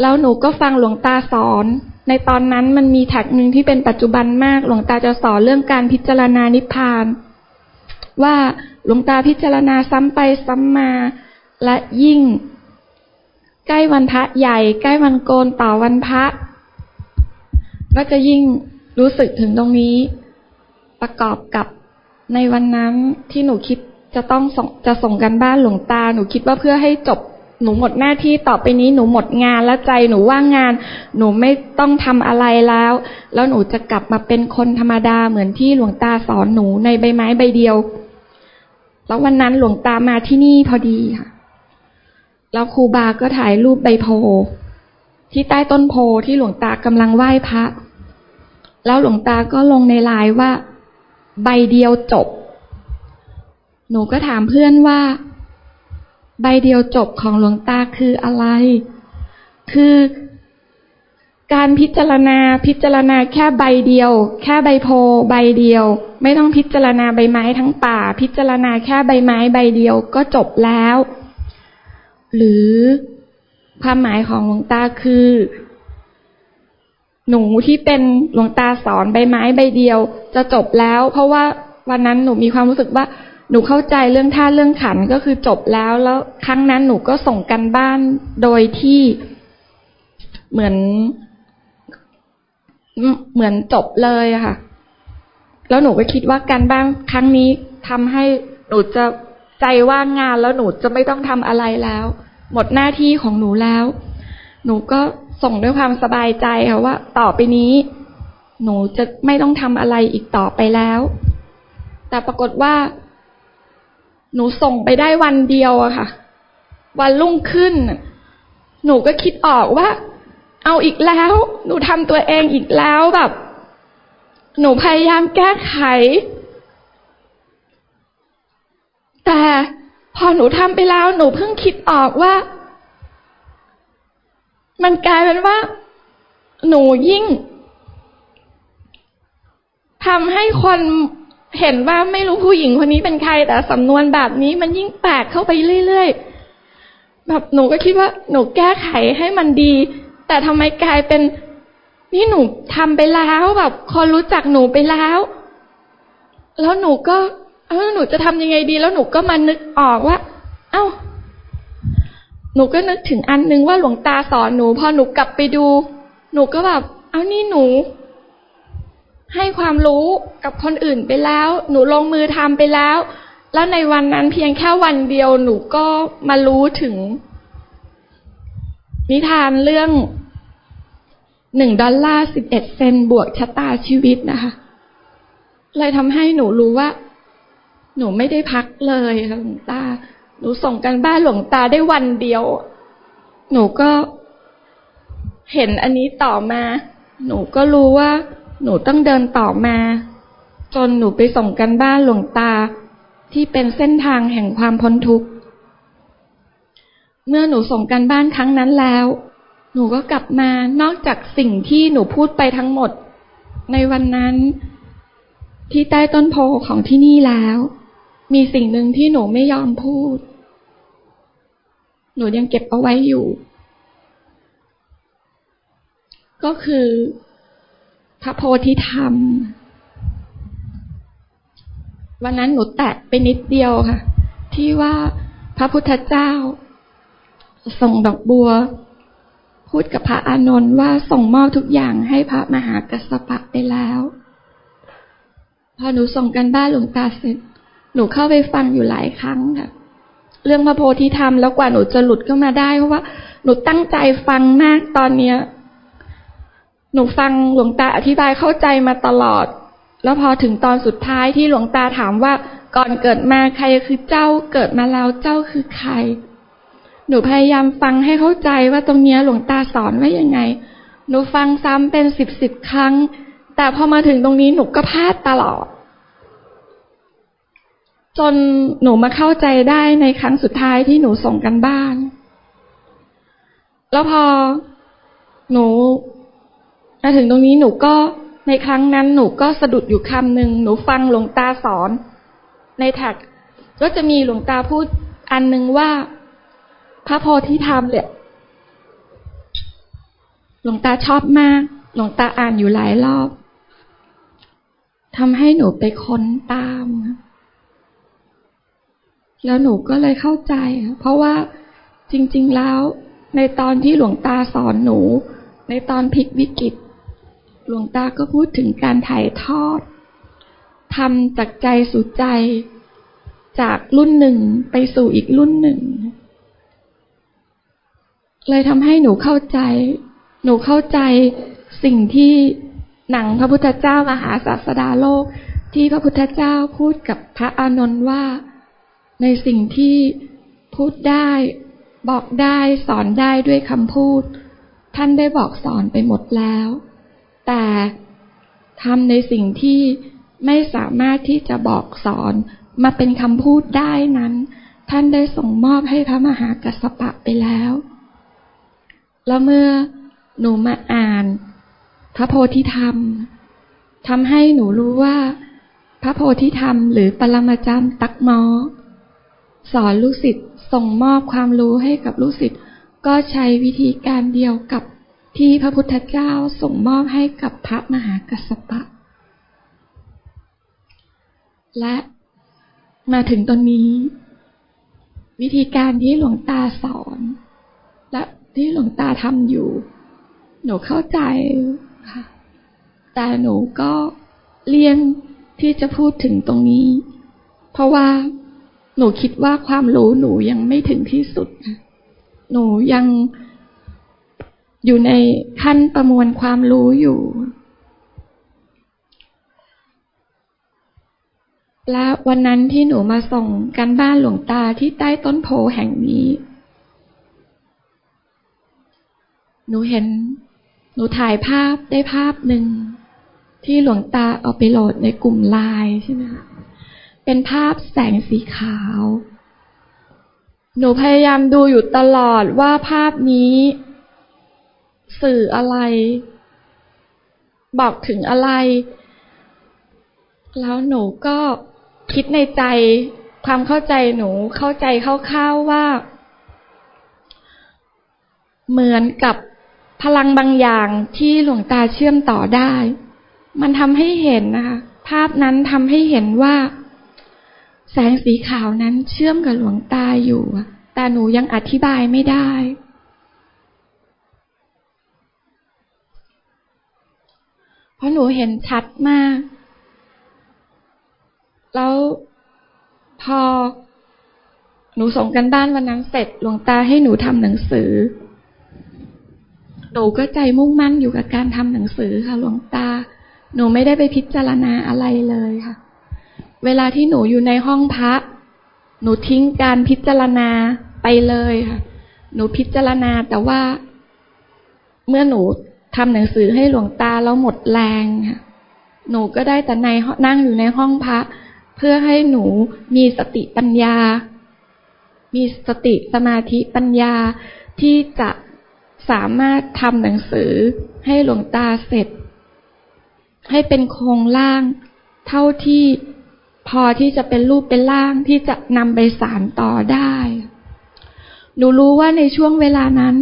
แล้วหนูก็ฟังหลวงตาสอน ในตอนนั้นมันมีแท็กหนึ่งที่เป็นปัจจุบันมาก หลวงตาจะสอนเรื่องการพิจารณานิพพาน ว่าหลวงตาพิจารณาซ้ำไปซ้ำมาและยิ่ง ใกล้วันพระใหญ่ ใกล้วันโกนต่อวันพระ ก็จะยิ่งรู้สึกถึงตรงนี้ ประกอบกับในวันนั้นที่หนูคิดจะต้องส่งจะส่งกันบ้านหลวงตา หนูคิดว่าเพื่อให้จบหนูหมดหน้าที่ต่อไปนี้หนูหมดงานแล้วใจหนูว่างงาน หนูไม่ต้องทำอะไรแล้ว แล้วหนูจะกลับมาเป็นคนธรรมดาเหมือนที่หลวงตาสอนหนูในใบไม้ใบเดียว แล้ววันนั้นหลวงตามาที่นี่พอดีค่ะ แล้วครูบาก็ถ่ายรูปใบโพที่ใต้ต้นโพที่หลวงตากำลังไหว้พระ แล้วหลวงตาก็ลงในไลน์ว่า ใบเดียวจบ หนูก็ถามเพื่อนว่า ใบเดียวจบของหลวงตาคืออะไร คือการพิจารณาพิจารณาแค่ใบเดียว แค่ใบโพ ใบเดียว ไม่ต้องพิจารณาใบไม้ทั้งป่า พิจารณาแค่ใบไม้ใบเดียวก็จบแล้ว หรือความหมายของหลวงตาคือ หนูที่เป็นหลวงตาสอนใบไม้ใบเดียว จะจบแล้ว เพราะว่าวันนั้นหนูมีความรู้สึกว่า หนูเข้าใจเรื่องท่าเรื่องขันก็คือจบแล้ว แล้วครั้งนั้นหนูก็ส่งกันบ้านโดยที่เหมือน เหมือนจบเลยค่ะ แล้วหนูก็คิดว่าการบ้านครั้งนี้ทำให้หนูจะ ใจว่างงานแล้วหนูจะไม่ต้องทำอะไรแล้ว หมดหน้าที่ของหนูแล้ว หนูก็ส่งด้วยความสบายใจค่ะว่า ต่อไปนี้ หนูจะไม่ต้องทำอะไรอีกต่อไปแล้ว แต่ปรากฏว่า หนูส่งไปได้วันเดียวอะค่ะ วันรุ่งขึ้น หนูก็คิดออกว่า เอาอีกแล้ว หนูทำตัวเองอีกแล้วแบบ หนูพยายามแก้ไข แต่พอหนูทำไปแล้วหนูเพิ่งคิดออกว่า มันกลายเป็นว่า หนูยิ่งทำให้คนเห็นว่าไม่รู้ผู้หญิงคนนี้เป็นใคร แต่สำนวนแบบนี้มันยิ่งแปลกเข้าไปเรื่อยๆแบบหนูก็คิดว่า หนูแก้ไขให้มันดี แต่ทำไมกลายเป็น นี่หนูทำไปแล้วแบบคนรู้จักหนูไปแล้ว แล้วหนูก็ เออหนูจะทำยังไงดี แล้วหนูก็มานึกออกว่า เอ้า หนูก็นึกถึงอันนึงว่าหลวงตาสอนหนู พอหนูกลับไปดู หนูก็แบบเอานี่หนู ให้ความรู้กับคนอื่นไปแล้ว หนูลงมือทำไปแล้ว แล้วในวันนั้นเพียงแค่วันเดียวหนูก็มารู้ถึง นิทานเรื่องหนึ่งดอลลาร์สิบเอ็ดเซนบวกชะตาชีวิตนะคะ เลยทำให้หนูรู้ว่า หนูไม่ได้พักเลยค่ะหลวงตา หนูส่งกันบ้านหลวงตาได้วันเดียว หนูก็เห็นอันนี้ต่อมา หนูก็รู้ว่า หนูต้องเดินต่อมา จนหนูไปส่งกันบ้านหลวงตา ที่เป็นเส้นทางแห่งความพ้นทุกข์ เมื่อหนูส่งกันบ้านครั้งนั้นแล้ว หนูก็กลับมานอกจากสิ่งที่หนูพูดไปทั้งหมด ในวันนั้นที่ใต้ต้นโพของที่นี่แล้ว มีสิ่งหนึ่งที่หนูไม่ยอมพูด หนูยังเก็บเอาไว้อยู่ ก็คือพระโพธิธรรม วันนั้นหนูแตะไปนิดเดียวค่ะ ที่ว่าพระพุทธเจ้า ส่งดอกบัว พูดกับพระอานนท์ว่าส่งมอบทุกอย่างให้พระมหากัสสปะไปแล้ว พอหนูส่งกันบ้านหลวงตาเสร็จ หนูเข้าไปฟังอยู่หลายครั้งค่ะ เรื่องพระโพธิธรรมแล้วกว่าหนูจะหลุดเข้ามาได้เพราะว่า หนูตั้งใจฟังมากตอนเนี้ย หนูฟังหลวงตาอธิบายเข้าใจมาตลอด แล้วพอถึงตอนสุดท้ายที่หลวงตาถามว่าก่อนเกิดมาใครคือเจ้าเกิดมาแล้วเจ้าคือใคร หนูพยายามฟังให้เข้าใจว่าตรงนี้หลวงตาสอนว่ายังไง หนูฟังซ้ำเป็นสิบสิบครั้ง แต่พอมาถึงตรงนี้หนูก็พลาดตลอด จนหนูมาเข้าใจได้ในครั้งสุดท้ายที่หนูส่งกันบ้าน แล้วพอหนูมาถึงตรงนี้หนูก็ในครั้งนั้นหนูก็สะดุดอยู่คำหนึ่งหนูฟังหลวงตาสอน ในแท็กก็จะมีหลวงตาพูดอันหนึ่งว่า พระโพธิธรรมเนี่ยหลวงตาชอบมาก หลวงตาอ่านอยู่หลายรอบทำให้หนูไปค้นตาม แล้วหนูก็เลยเข้าใจ เพราะว่าจริง ๆ แล้ว ในตอนที่หลวงตาสอนหนู ในตอนพลิกวิกฤต หลวงตาก็พูดถึงการถ่ายทอดทำจากใจสู่ใจ จากรุ่นหนึ่งไปสู่อีกรุ่นหนึ่ง เลยทำให้หนูเข้าใจ หนูเข้าใจสิ่งที่หนังพระพุทธเจ้ามหาศาสดาโลก ที่พระพุทธเจ้าพูดกับพระอานนท์ว่า ในสิ่งที่พูดได้ บอกได้สอนได้ด้วยคำพูด ท่านได้บอกสอนไปหมดแล้ว แต่ทำในสิ่งที่ไม่สามารถที่จะบอกสอนมาเป็นคำพูดได้นั้น ท่านได้ส่งมอบให้พระมหากัสสปะไปแล้ว แล้วเมื่อหนูมาอ่าน พระโพธิธรรมทำให้หนูรู้ว่า พระโพธิธรรมหรือปรมาจารย์ตักมอ สอนลูกศิษย์ส่งมอบความรู้ให้กับลูกศิษย์ ก็ใช้วิธีการเดียวกับที่พระพุทธเจ้าส่งมอบให้กับพระมหากัสสปะ และมาถึงตอนนี้ วิธีการที่หลวงตาสอน และที่หลวงตาทำอยู่ หนูเข้าใจค่ะ แต่หนูก็เลี่ยงที่จะพูดถึงตรงนี้ เพราะว่า หนูคิดว่าความรู้หนูยังไม่ถึงที่สุด หนูยังอยู่ในขั้นประมวลความรู้อยู่ และวันนั้นที่หนูมาส่งกันบ้านหลวงตาที่ใต้ต้นโพแห่งนี้ หนูเห็น หนูถ่ายภาพได้ภาพหนึ่งที่หลวงตาเอาไปโหลดในกลุ่มไลน์ใช่ไหมคะ เป็นภาพแสงสีขาว หนูพยายามดูอยู่ตลอดว่าภาพนี้ สื่ออะไร บอกถึงอะไร แล้วหนูก็คิดในใจความเข้าใจหนูเข้าใจคร่าวๆว่า เหมือนกับพลังบางอย่างที่หลวงตาเชื่อมต่อได้ มันทำให้เห็นนะคะ ภาพนั้นทำให้เห็นว่า แสงสีขาวนั้นเชื่อมกับหลวงตาอยู่ แต่หนูยังอธิบายไม่ได้ เพราะหนูเห็นชัดมาก แล้วพอ หนูส่งกันบ้านวันนั้นเสร็จหลวงตาให้หนูทำหนังสือ หนูก็ใจมุ่งมั่นอยู่กับการทำหนังสือค่ะหลวงตา หนูไม่ได้ไปพิจารณาอะไรเลยค่ะ เวลาที่หนูอยู่ในห้องพระ หนูทิ้งการพิจารณาไปเลยค่ะ หนูพิจารณาแต่ว่า เมื่อหนูทำหนังสือให้หลวงตาแล้วหมดแรงค่ะหนูก็ได้แต่ในนั่งอยู่ในห้องพระ เพื่อให้หนูมีสติปัญญา มีสติสมาธิปัญญาที่จะสามารถทำหนังสือให้หลวงตาเสร็จ ให้เป็นโครงร่างเท่าที่ พอที่จะเป็นรูปเป็นร่างที่จะนำไปสารต่อได้ หนูรู้ว่าในช่วงเวลานั้น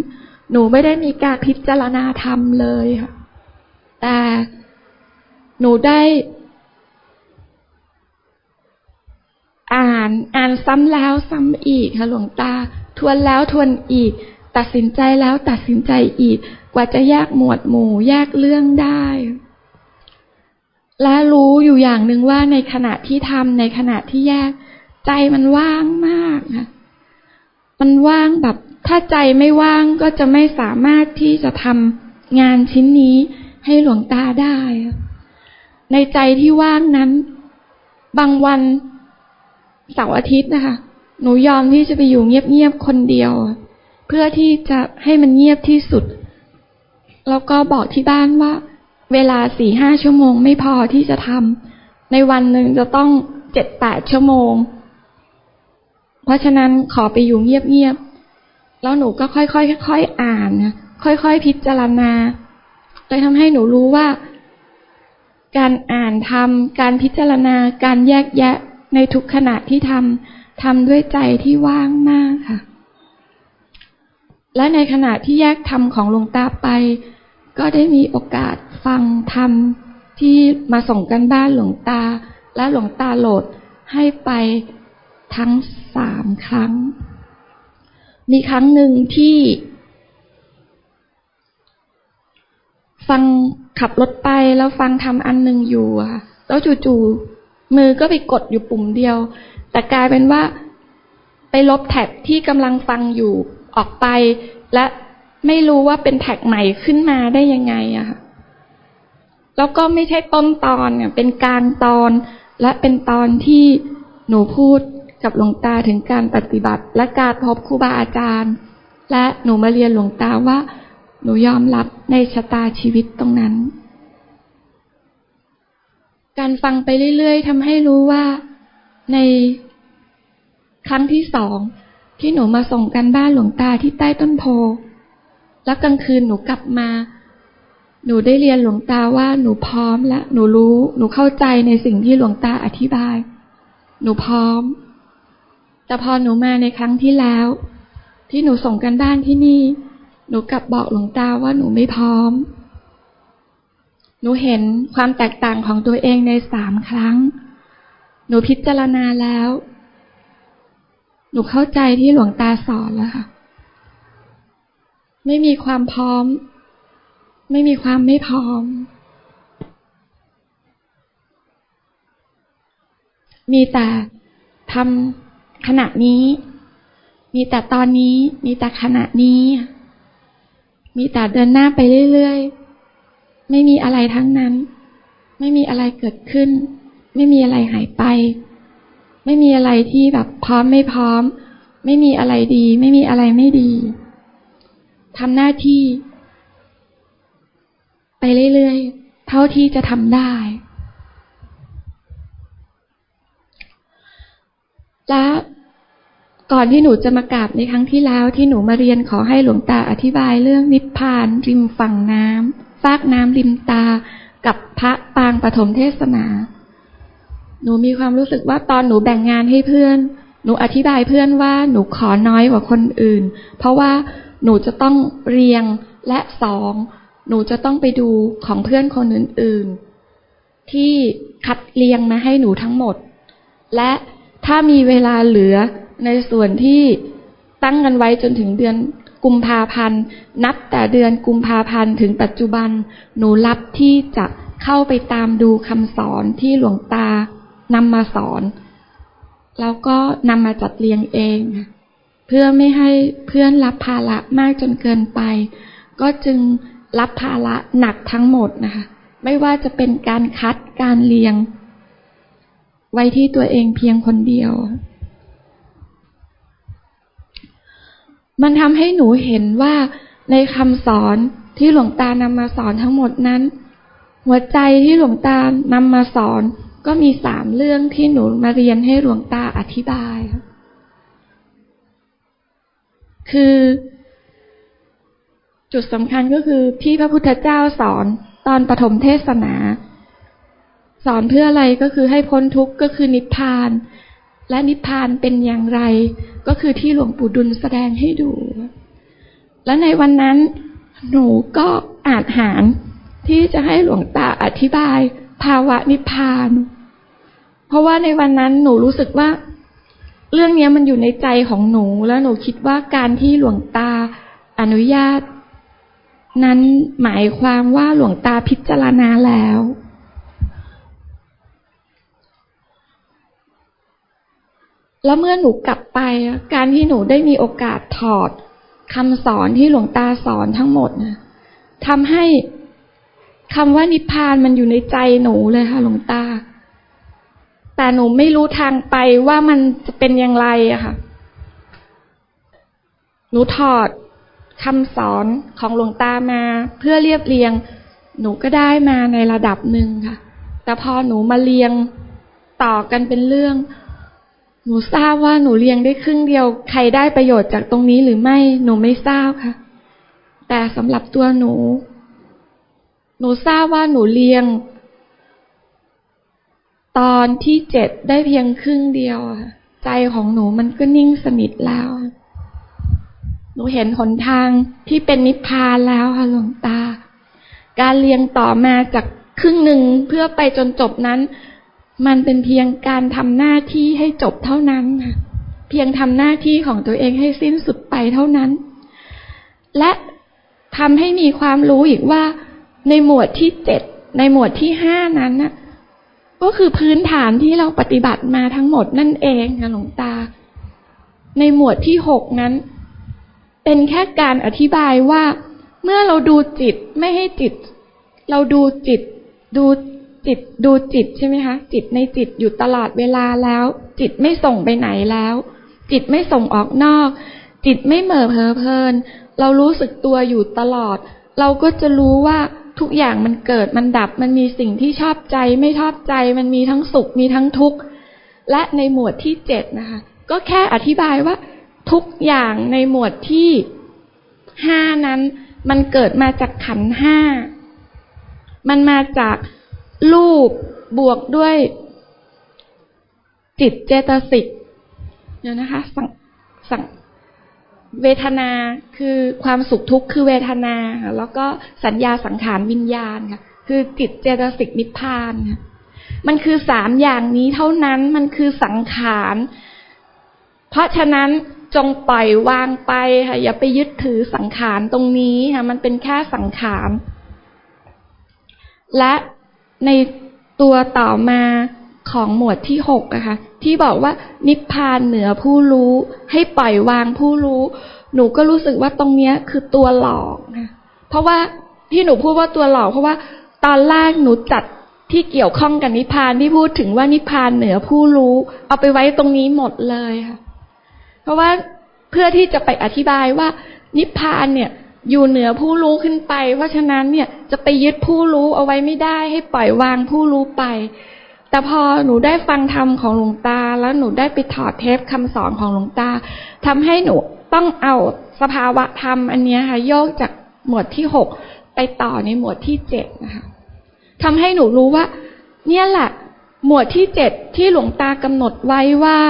หนูไม่ได้มีการพิจารณาธรรมเลยค่ะ แต่หนูได้ อ่านอ่านซ้ำแล้วซ้ำอีกค่ะหลวงตา ทวนแล้วทวนอีก ตัดสินใจแล้วตัดสินใจอีก กว่าจะแยกหมวดหมู่แยกเรื่องได้ และรู้อยู่อย่างหนึ่งว่าในขณะที่ทำในขณะที่แยก ใจมันว่างมากค่ะมันว่างแบบ ถ้าใจไม่ว่างก็จะไม่สามารถที่จะทำงานชิ้นนี้ให้หลวงตาได้ ในใจที่ว่างนั้น บางวันเสาร์อาทิตย์นะคะ หนูยอมที่จะไปอยู่เงียบๆคนเดียว เพื่อที่จะให้มันเงียบที่สุด แล้วก็บอกที่บ้านว่า เวลาสี่ห้าชั่วโมงไม่พอที่จะทำในวันหนึ่งจะต้องเจ็ดแปดชั่วโมง เพราะฉะนั้นขอไปอยู่เงียบๆแล้วหนูก็ค่อยๆค่อยๆอ่าน ค่อยๆพิจารณาเลยทำให้หนูรู้ว่า การอ่านทำการพิจารณาการแยกแยะในทุกขณะที่ทำทำด้วยใจที่ว่างมากค่ะ และในขณะที่แยกธรรมของหลวงตาไป ก็ได้มีโอกาสฟังธรรมที่มาส่งกันบ้านหลวงตา และหลวงตาโหลดให้ไปทั้งสามครั้ง มีครั้งหนึ่งที่ ฟังขับรถไปแล้วฟังทำอันหนึ่งอยู่อะแล้วจู่ๆมือก็ไปกดอยู่ปุ่มเดียว แต่กลายเป็นว่าไปลบแท็กที่กำลังฟังอยู่ออกไปและ ไม่รู้ว่าเป็นแท็กใหม่ขึ้นมาได้ยังไงอะค่ะแล้วก็ไม่ใช่ต้นตอนเนี่ยเป็นกลางตอน และเป็นตอนที่หนูพูดกับหลวงตาถึงการปฏิบัติ และการพบครูบาอาจารย์ และหนูมาเรียนหลวงตาว่า หนูยอมรับในชะตาชีวิตตรงนั้น การฟังไปเรื่อยๆทำให้รู้ว่าในครั้งที่สองที่หนูมาส่งกันบ้านหลวงตาที่ใต้ต้นโพ แล้วกลางคืนหนูกลับมา หนูได้เรียนหลวงตาว่าหนูพร้อมและหนูรู้ หนูเข้าใจในสิ่งที่หลวงตาอธิบาย หนูพร้อม แต่พอหนูมาในครั้งที่แล้ว ที่หนูส่งกันบ้านที่นี่ หนูกลับบอกหลวงตาว่าหนูไม่พร้อม หนูเห็นความแตกต่างของตัวเองในสามครั้ง หนูพิจารณาแล้ว หนูเข้าใจที่หลวงตาสอนแล้วค่ะ ไม่มีความพร้อม ไม่มีความไม่พร้อม มีแต่ทำขณะนี้ มีแต่ตอนนี้ มีแต่ขณะนี้ มีแต่เดินหน้าไปเรื่อยๆ ไม่มีอะไรทั้งนั้น ไม่มีอะไรเกิดขึ้น ไม่มีอะไรหายไป ไม่มีอะไรที่แบบพร้อมไม่พร้อม ไม่มีอะไรดี ไม่มีอะไรไม่ดี ทำหน้าที่ ไปเรื่อยๆ เท่าที่จะทำได้ และก่อนที่หนูจะมากราบในครั้งที่แล้วที่หนูมาเรียนขอให้หลวงตาอธิบายเรื่องนิพพาน ริมฝั่งน้ำฟากน้ำริมตา กับพระปางปฐมเทศนา หนูมีความรู้สึกว่าตอนหนูแบ่งงานให้เพื่อน หนูอธิบายเพื่อนว่าหนูขอน้อยกว่าคนอื่น เพราะว่า หนูจะต้องเรียงและสองหนูจะต้องไปดูของเพื่อนคนอื่นๆ ที่คัดเรียงมาให้หนูทั้งหมด และถ้ามีเวลาเหลือในส่วนที่ตั้งกันไว้จนถึงเดือนกุมภาพันธ์ นับแต่เดือนกุมภาพันธ์ถึงปัจจุบัน หนูรับที่จะเข้าไปตามดูคำสอนที่หลวงตานำมาสอน แล้วก็นำมาจัดเรียงเอง เพื่อไม่ให้เพื่อนรับภาระมากจนเกินไป ก็จึงรับภาระหนักทั้งหมดนะคะ ไม่ว่าจะเป็นการคัดการเรียง ไว้ที่ตัวเองเพียงคนเดียว มันทำให้หนูเห็นว่าในคำสอนที่หลวงตานำมาสอนทั้งหมดนั้น หัวใจที่หลวงตานำมาสอน ก็มีสามเรื่องที่หนูมาเรียนให้หลวงตาอธิบายคื คือ จุดสำคัญก็คือที่พระพุทธเจ้าสอนตอนปฐมเทศนา สอนเพื่ออะไรก็คือให้พ้นทุกข์ก็คือนิพพาน และนิพพานเป็นอย่างไร ก็คือที่หลวงปู่ดุลแสดงให้ดู และในวันนั้นหนูก็อาจหารที่จะให้หลวงตาอธิบาย ภาวะนิพพาน เพราะว่าในวันนั้นหนูรู้สึกว่า เรื่องนี้มันอยู่ในใจของหนู แล้วหนูคิดว่าการที่หลวงตาอนุญาต นั้นหมายความว่าหลวงตาพิจารณาแล้ว แล้วเมื่อหนูกลับไป การที่หนูได้มีโอกาสถอดคำสอนที่หลวงตาสอนทั้งหมดนะทำให้คำว่านิพพานมันอยู่ในใจหนูเลยค่ะหลวงตา แต่หนูไม่รู้ทางไปว่ามันจะเป็นอย่างไรอะค่ะ หนูถอดคำสอนของหลวงตามา เพื่อเรียบเรียง หนูก็ได้มาในระดับหนึ่งค่ะ แต่พอหนูมาเรียงต่อกันเป็นเรื่อง หนูทราบว่าหนูเรียงได้ครึ่งเดียว ใครได้ประโยชน์จากตรงนี้หรือไม่ หนูไม่ทราบค่ะ แต่สำหรับตัวหนู หนูทราบว่าหนูเรียง ตอนที่เจ็ดได้เพียงครึ่งเดียวค่ะใจของหนูมันก็นิ่งสนิทแล้ว หนูเห็นหนทางที่เป็นนิพพานแล้วค่ะหลวงตา การเรียงต่อมาจากครึ่งหนึ่งเพื่อไปจนจบนั้น มันเป็นเพียงการทำหน้าที่ให้จบเท่านั้นค่ะเพียงทำหน้าที่ของตัวเองให้สิ้นสุดไปเท่านั้น และทำให้มีความรู้อีกว่าในหมวดที่เจ็ดในหมวดที่ห้านั้นน่ะ ก็คือพื้นฐานที่เราปฏิบัติมาทั้งหมดนั่นเองค่ะหลวงตา ในหมวดที่หกนั้น เป็นแค่การอธิบายว่า เมื่อเราดูจิตไม่ให้จิต เราดูจิต ดูจิต ดูจิตใช่ไหมคะ จิตในจิตอยู่ตลอดเวลาแล้ว จิตไม่ส่งไปไหนแล้ว จิตไม่ส่งออกนอก จิตไม่เหม่อเพลิน เรารู้สึกตัวอยู่ตลอด เราก็จะรู้ว่า ทุกอย่างมันเกิดมันดับ มันมีสิ่งที่ชอบใจไม่ชอบใจ มันมีทั้งสุขมีทั้งทุกข์และในหมวดที่เจ็ดนะคะ ก็แค่อธิบายว่า ทุกอย่างในหมวดที่ห้านั้น มันเกิดมาจากขันห้ามันมาจากรูปบวกด้วย จิตเจตสิกเดี๋ยนะคะสังสัง เวทนาคือความสุขทุกข์คือเวทนาแล้วก็สัญญาสังขารวิญญาณค่ะคือจิตเจตสิกนิพพานค่ะมันคือสามอย่างนี้เท่านั้นมันคือสังขาร เพราะฉะนั้นจงปล่อยวางไปค่ะอย่าไปยึดถือสังขารตรงนี้ค่ะมันเป็นแค่สังขาร และในตัวต่อมา ของหมวดที่หกนะคะที่บอกว่านิพพานเหนือผู้รู้ ให้ปล่อยวางผู้รู้ หนูก็รู้สึกว่าตรงเนี้ยคือตัวหลอกนะเพราะว่าที่หนูพูดว่าตัวหลอกเพราะว่าตอนแรกหนูจัดที่เกี่ยวข้องกับนิพพานที่พูดถึงว่านิพพานเหนือผู้รู้ เอาไปไว้ตรงนี้หมดเลยค่ะ เพราะว่าเพื่อที่จะไปอธิบายว่า นิพพานเนี่ยอยู่เหนือผู้รู้ขึ้นไป เพราะฉะนั้นเนี่ยจะไปยึดผู้รู้เอาไว้ไม่ได้ ให้ปล่อยวางผู้รู้ไป แต่พอหนูได้ฟังธรรมของหลวงตา แล้วหนูได้ไปถอดเทปคำสอนของหลวงตาทำให้หนูต้องเอาสภาวะธรรมอันนี้ค่ะโยกจากหมวดที่หกไปต่อในหมวดที่เจ็ดนะคะทำให้หนูรู้ว่า เนี่ยแหละหมวดที่เจ็ดที่หลวงตากำหนดไว้ว่า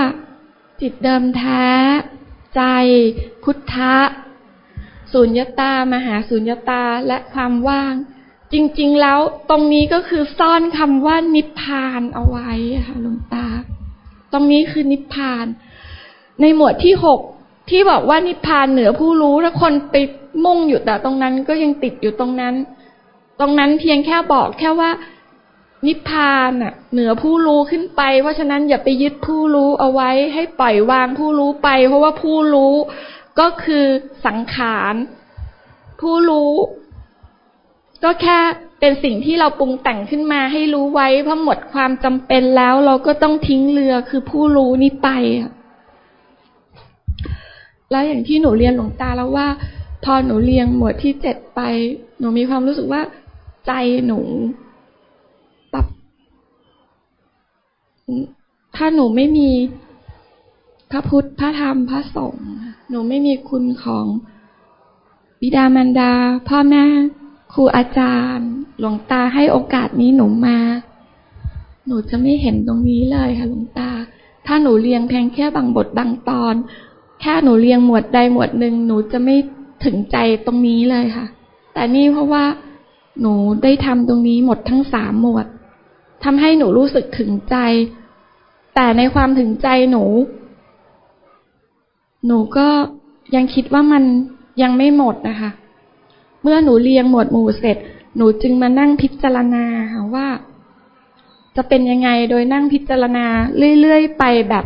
จิตเดิมแท้ ใจ พุทธะสุญญตามหาสุญญตาและความว่าง จริง ๆ แล้วตรงนี้ก็คือซ่อนคำว่านิพพานเอาไว้ค่ะหลวงตา ตรงนี้คือนิพพาน ในหมวดที่หกที่บอกว่านิพพานเหนือผู้รู้ถ้าคนไปมุ่งอยู่แต่ตรงนั้นก็ยังติดอยู่ตรงนั้น ตรงนั้นเพียงแค่บอกแค่ว่า นิพพานอะ เหนือผู้รู้ขึ้นไป เพราะฉะนั้นอย่าไปยึดผู้รู้เอาไว้ ให้ปล่อยวางผู้รู้ไป เพราะว่าผู้รู้ก็คือสังขาร ผู้รู้ ก็แค่เป็นสิ่งที่เราปรุงแต่งขึ้นมาให้รู้ไว้เพราะหมดความจำเป็นแล้ว เราก็ต้องทิ้งเรือคือผู้รู้นี้ไปแล้วอย่างที่หนูเรียนหลวงตาแล้วว่า พอหนูเรียนหมวดที่เจ็ดไป หนูมีความรู้สึกว่า ใจหนูปรับถ้าหนูไม่มีพระพุทธพระธรรมพระสงฆ์หนูไม่มีคุณของบิดามารดา พ่อแม่ ครูอาจารย์ หลวงตาให้โอกาสนี้หนูมา หนูจะไม่เห็นตรงนี้เลยค่ะหลวงตา ถ้าหนูเรียงเพียงแค่บางบทบางตอน แค่หนูเรียงหมวดใดหมวดหนึ่งหนูจะไม่ถึงใจตรงนี้เลยค่ะ แต่นี่เพราะว่าหนูได้ทำตรงนี้หมดทั้งสามหมวดทำให้หนูรู้สึกถึงใจ แต่ในความถึงใจหนู หนูก็ยังคิดว่ามันยังไม่หมดนะคะ เมื่อหนูเรียงหมวดหมู่เสร็จ หนูจึงมานั่งพิจารณาค่ะว่า จะเป็นยังไงโดยนั่งพิจารณาเรื่อยๆไปแบบ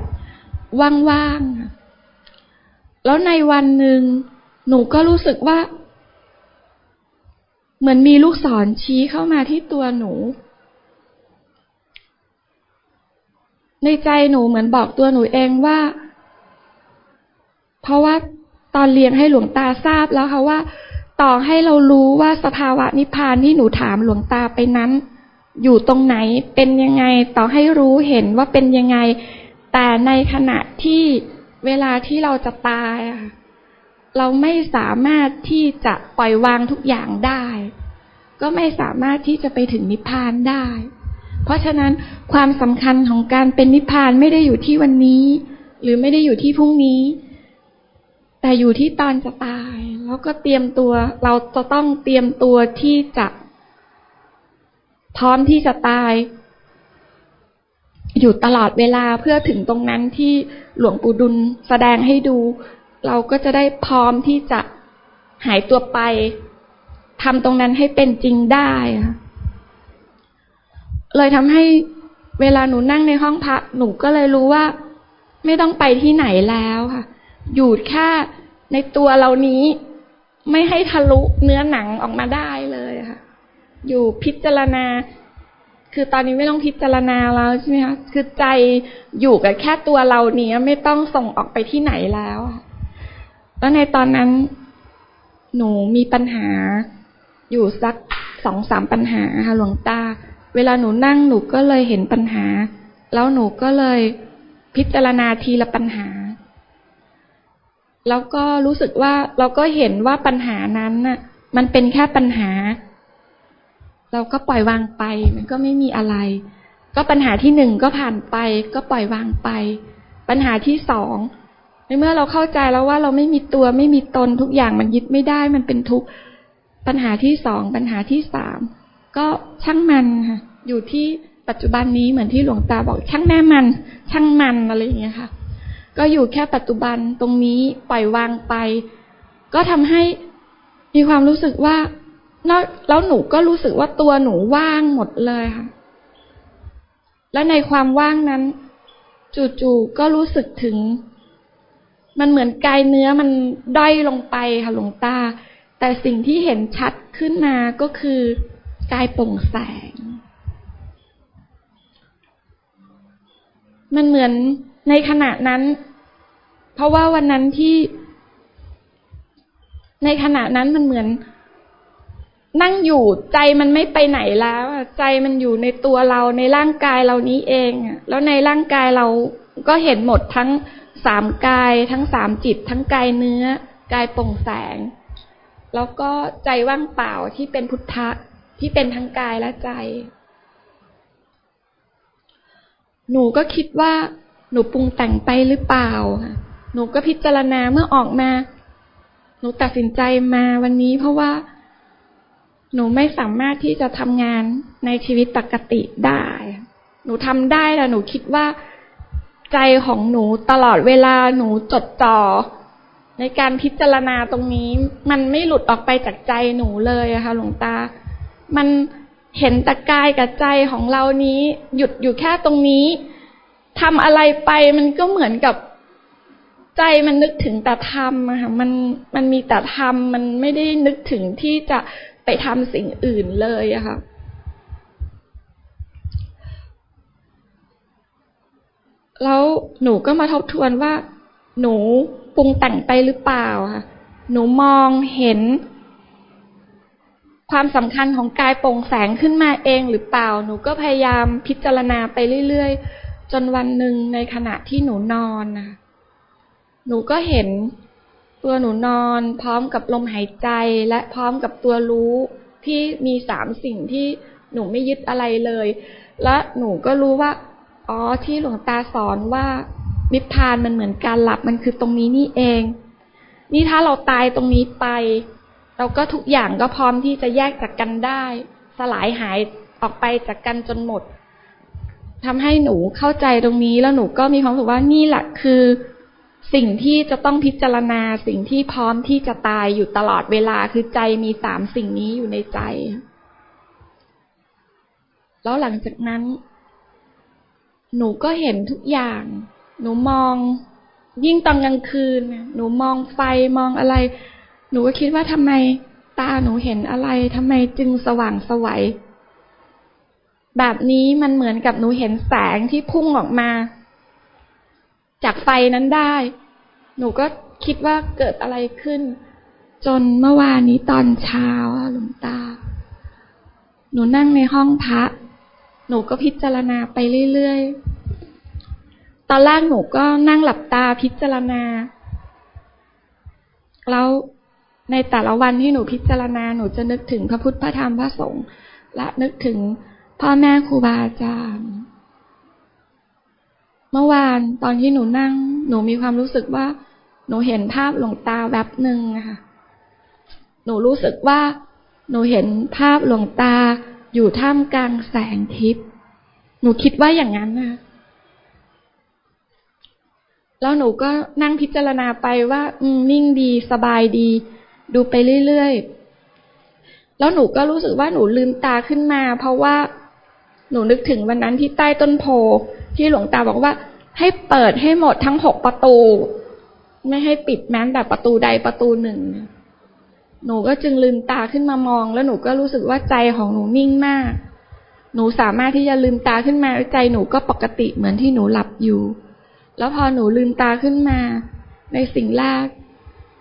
ว่างๆ แล้วในวันหนึ่งหนูก็รู้สึกว่า เหมือนมีลูกศรชี้เข้ามาที่ตัวหนู ในใจหนูเหมือนบอกตัวหนูเองว่า เพราะว่าตอนเรียนให้หลวงตาทราบแล้วค่ะว่า ต่อให้เรารู้ว่าสภาวะนิพพานที่หนูถามหลวงตาไปนั้น อยู่ตรงไหนเป็นยังไงต่อให้รู้เห็นว่าเป็นยังไง แต่ในขณะที่เวลาที่เราจะตายอะเราไม่สามารถที่จะปล่อยวางทุกอย่างได้ ก็ไม่สามารถที่จะไปถึงนิพพานได้ เพราะฉะนั้นความสำคัญของการเป็นนิพพานไม่ได้อยู่ที่วันนี้ หรือไม่ได้อยู่ที่พรุ่งนี้ แต่อยู่ที่ตอนจะตาย แล้วก็เตรียมตัว เราจะต้องเตรียมตัวที่จะพร้อมที่จะตาย อยู่ตลอดเวลาเพื่อถึงตรงนั้นที่หลวงปู่ดุลแสดงให้ดู เราก็จะได้พร้อมที่จะหายตัวไปทำตรงนั้นให้เป็นจริงได้ เลยทำให้เวลาหนูนั่งในห้องพระหนูก็เลยรู้ว่า ไม่ต้องไปที่ไหนแล้วค่ะ อยู่แค่ในตัวเรานี้ ไม่ให้ทะลุเนื้อหนังออกมาได้เลยค่ะ อยู่พิจารณา คือตอนนี้ไม่ต้องพิจารณาแล้วใช่ไหมคะคือใจอยู่กับแค่ตัวเราเนี้ยไม่ต้องส่งออกไปที่ไหนแล้วแล้วในตอนนั้น หนูมีปัญหา อยู่สักสองสามปัญหาค่ะหลวงตา เวลาหนูนั่งหนูก็เลยเห็นปัญหา แล้วหนูก็เลยพิจารณาทีละปัญหา แล้วก็รู้สึกว่าเราก็เห็นว่าปัญหานั้นน่ะ มันเป็นแค่ปัญหา เราก็ปล่อยวางไป มันก็ไม่มีอะไร ก็ปัญหาที่หนึ่งก็ผ่านไป ก็ปล่อยวางไป ปัญหาที่สองในเมื่อเราเข้าใจแล้วว่าเราไม่มีตัวไม่มีตนทุกอย่างมันยึดไม่ได้ มันเป็นทุกข์ปัญหาที่สองปัญหาที่สามก็ช่างมันค่ะอยู่ที่ปัจจุบันนี้เหมือนที่หลวงตาบอก ช่างแม่มัน ช่างมันอะไรอย่างเงี้ยค่ะ ก็อยู่แค่ปัจจุบันตรงนี้ปล่อยวางไป ก็ทำให้มีความรู้สึกว่าแล้วหนูก็รู้สึกว่าตัวหนูว่างหมดเลยค่ะ และในความว่างนั้น จู่ๆก็รู้สึกถึง มันเหมือนกายเนื้อมันด้อยลงไปค่ะหลวงตา แต่สิ่งที่เห็นชัดขึ้นมาก็คือกายโปร่งแสง มันเหมือน ในขณะนั้น เพราะว่าวันนั้นที่ ในขณะนั้นมันเหมือน นั่งอยู่ใจมันไม่ไปไหนแล้วใจมันอยู่ในตัวเราในร่างกายเรานี้เองแล้วในร่างกายเราก็เห็นหมดทั้งสามกายทั้งสามจิต ทั้งกายเนื้อกายโปร่งแสง แล้วก็ใจว่างเปล่าที่เป็นพุทธะที่เป็นทั้งกายและใจ หนูก็คิดว่า หนูปรุงแต่งไปหรือเปล่า หนูก็พิจารณาเมื่อออกมา หนูตัดสินใจมาวันนี้เพราะว่า หนูไม่สามารถที่จะทำงานในชีวิตปกติได้ หนูทำได้แต่หนูคิดว่าใจของหนูตลอดเวลาหนูจดจ่อในการพิจารณาตรงนี้ มันไม่หลุดออกไปจากใจหนูเลยอะค่ะหลวงตา มันเห็นตะกายกับใจของเรานี้ หยุดอยู่แค่ตรงนี้ ทำอะไรไปมันก็เหมือนกับใจมันนึกถึงแต่ธรรมอะค่ะมันมันมีแต่ธรรมมันไม่ได้นึกถึงที่จะไปทำสิ่งอื่นเลยอะค่ะแล้วหนูก็มาทบทวนว่า หนูปรุงแต่งไปหรือเปล่าค่ะหนูมองเห็น ความสำคัญของกายโปร่งแสงขึ้นมาเองหรือเปล่า หนูก็พยายามพิจารณาไปเรื่อยๆ จนวันหนึ่งในขณะที่หนูนอนนะหนูก็เห็นตัวหนูนอน พร้อมกับลมหายใจและพร้อมกับตัวรู้ที่มีสามสิ่งที่หนูไม่ยึดอะไรเลย และหนูก็รู้ว่า อ๋อที่หลวงตาสอนว่านิพพานมันเหมือนการหลับมันคือตรงนี้นี่เอง นี่ถ้าเราตายตรงนี้ไป เราก็ทุกอย่างก็พร้อมที่จะแยกจากกันได้ สลายหายออกไปจากกันจนหมด ทำให้หนูเข้าใจตรงนี้แล้วหนูก็มีความรู้สึกว่านี่แหละคือ สิ่งที่จะต้องพิจารณาสิ่งที่พร้อมที่จะตายอยู่ตลอดเวลาคือใจมีสามสิ่งนี้อยู่ในใจ แล้วหลังจากนั้น หนูก็เห็นทุกอย่าง หนูมอง ยิ่งตอนกลางคืนหนูมองไฟมองอะไร หนูก็คิดว่าทำไมตาหนูเห็นอะไรทำไมจึงสว่างสวัย แบบนี้มันเหมือนกับหนูเห็นแสงที่พุ่งออกมา จากไฟนั้นได้ หนูก็คิดว่าเกิดอะไรขึ้น จนเมื่อวานนี้ตอนเช้าหลวงตา หนูนั่งในห้องพระ หนูก็พิจารณาไปเรื่อยๆ ตอนแรกหนูก็นั่งหลับตาพิจารณา แล้วในแต่ละวันที่หนูพิจารณา หนูจะนึกถึงพระพุทธพระธรรมพระสงฆ์และนึกถึง พ่อแม่ครูบาอาจารย์ เมื่อวานตอนที่หนูนั่ง หนูมีความรู้สึกว่า หนูเห็นภาพหลวงตาแบบหนึ่งนะคะหนูรู้สึกว่า หนูเห็นภาพหลวงตาอยู่ท่ามกลางแสงทิพย์หนูคิดว่าอย่างนั้นนะแล้วหนูก็นั่งพิจารณาไปว่าอืนิ่งดีสบายดี ดูไปเรื่อยๆ แล้วหนูก็รู้สึกว่าหนูลืมตาขึ้นมา เพราะว่า หนูนึกถึงวันนั้นที่ใต้ต้นโพที่หลวงตาบอกว่า ให้เปิดให้หมดทั้งหกประตู ไม่ให้ปิดแม้แต่ประตูใดประตูหนึ่ง หนูก็จึงลืมตาขึ้นมามอง แล้วหนูก็รู้สึกว่าใจของหนูนิ่งมาก หนูสามารถที่จะลืมตาขึ้นมาใจหนูก็ปกติเหมือนที่หนูหลับอยู่ แล้วพอหนูลืมตาขึ้นมา ในสิ่งแรก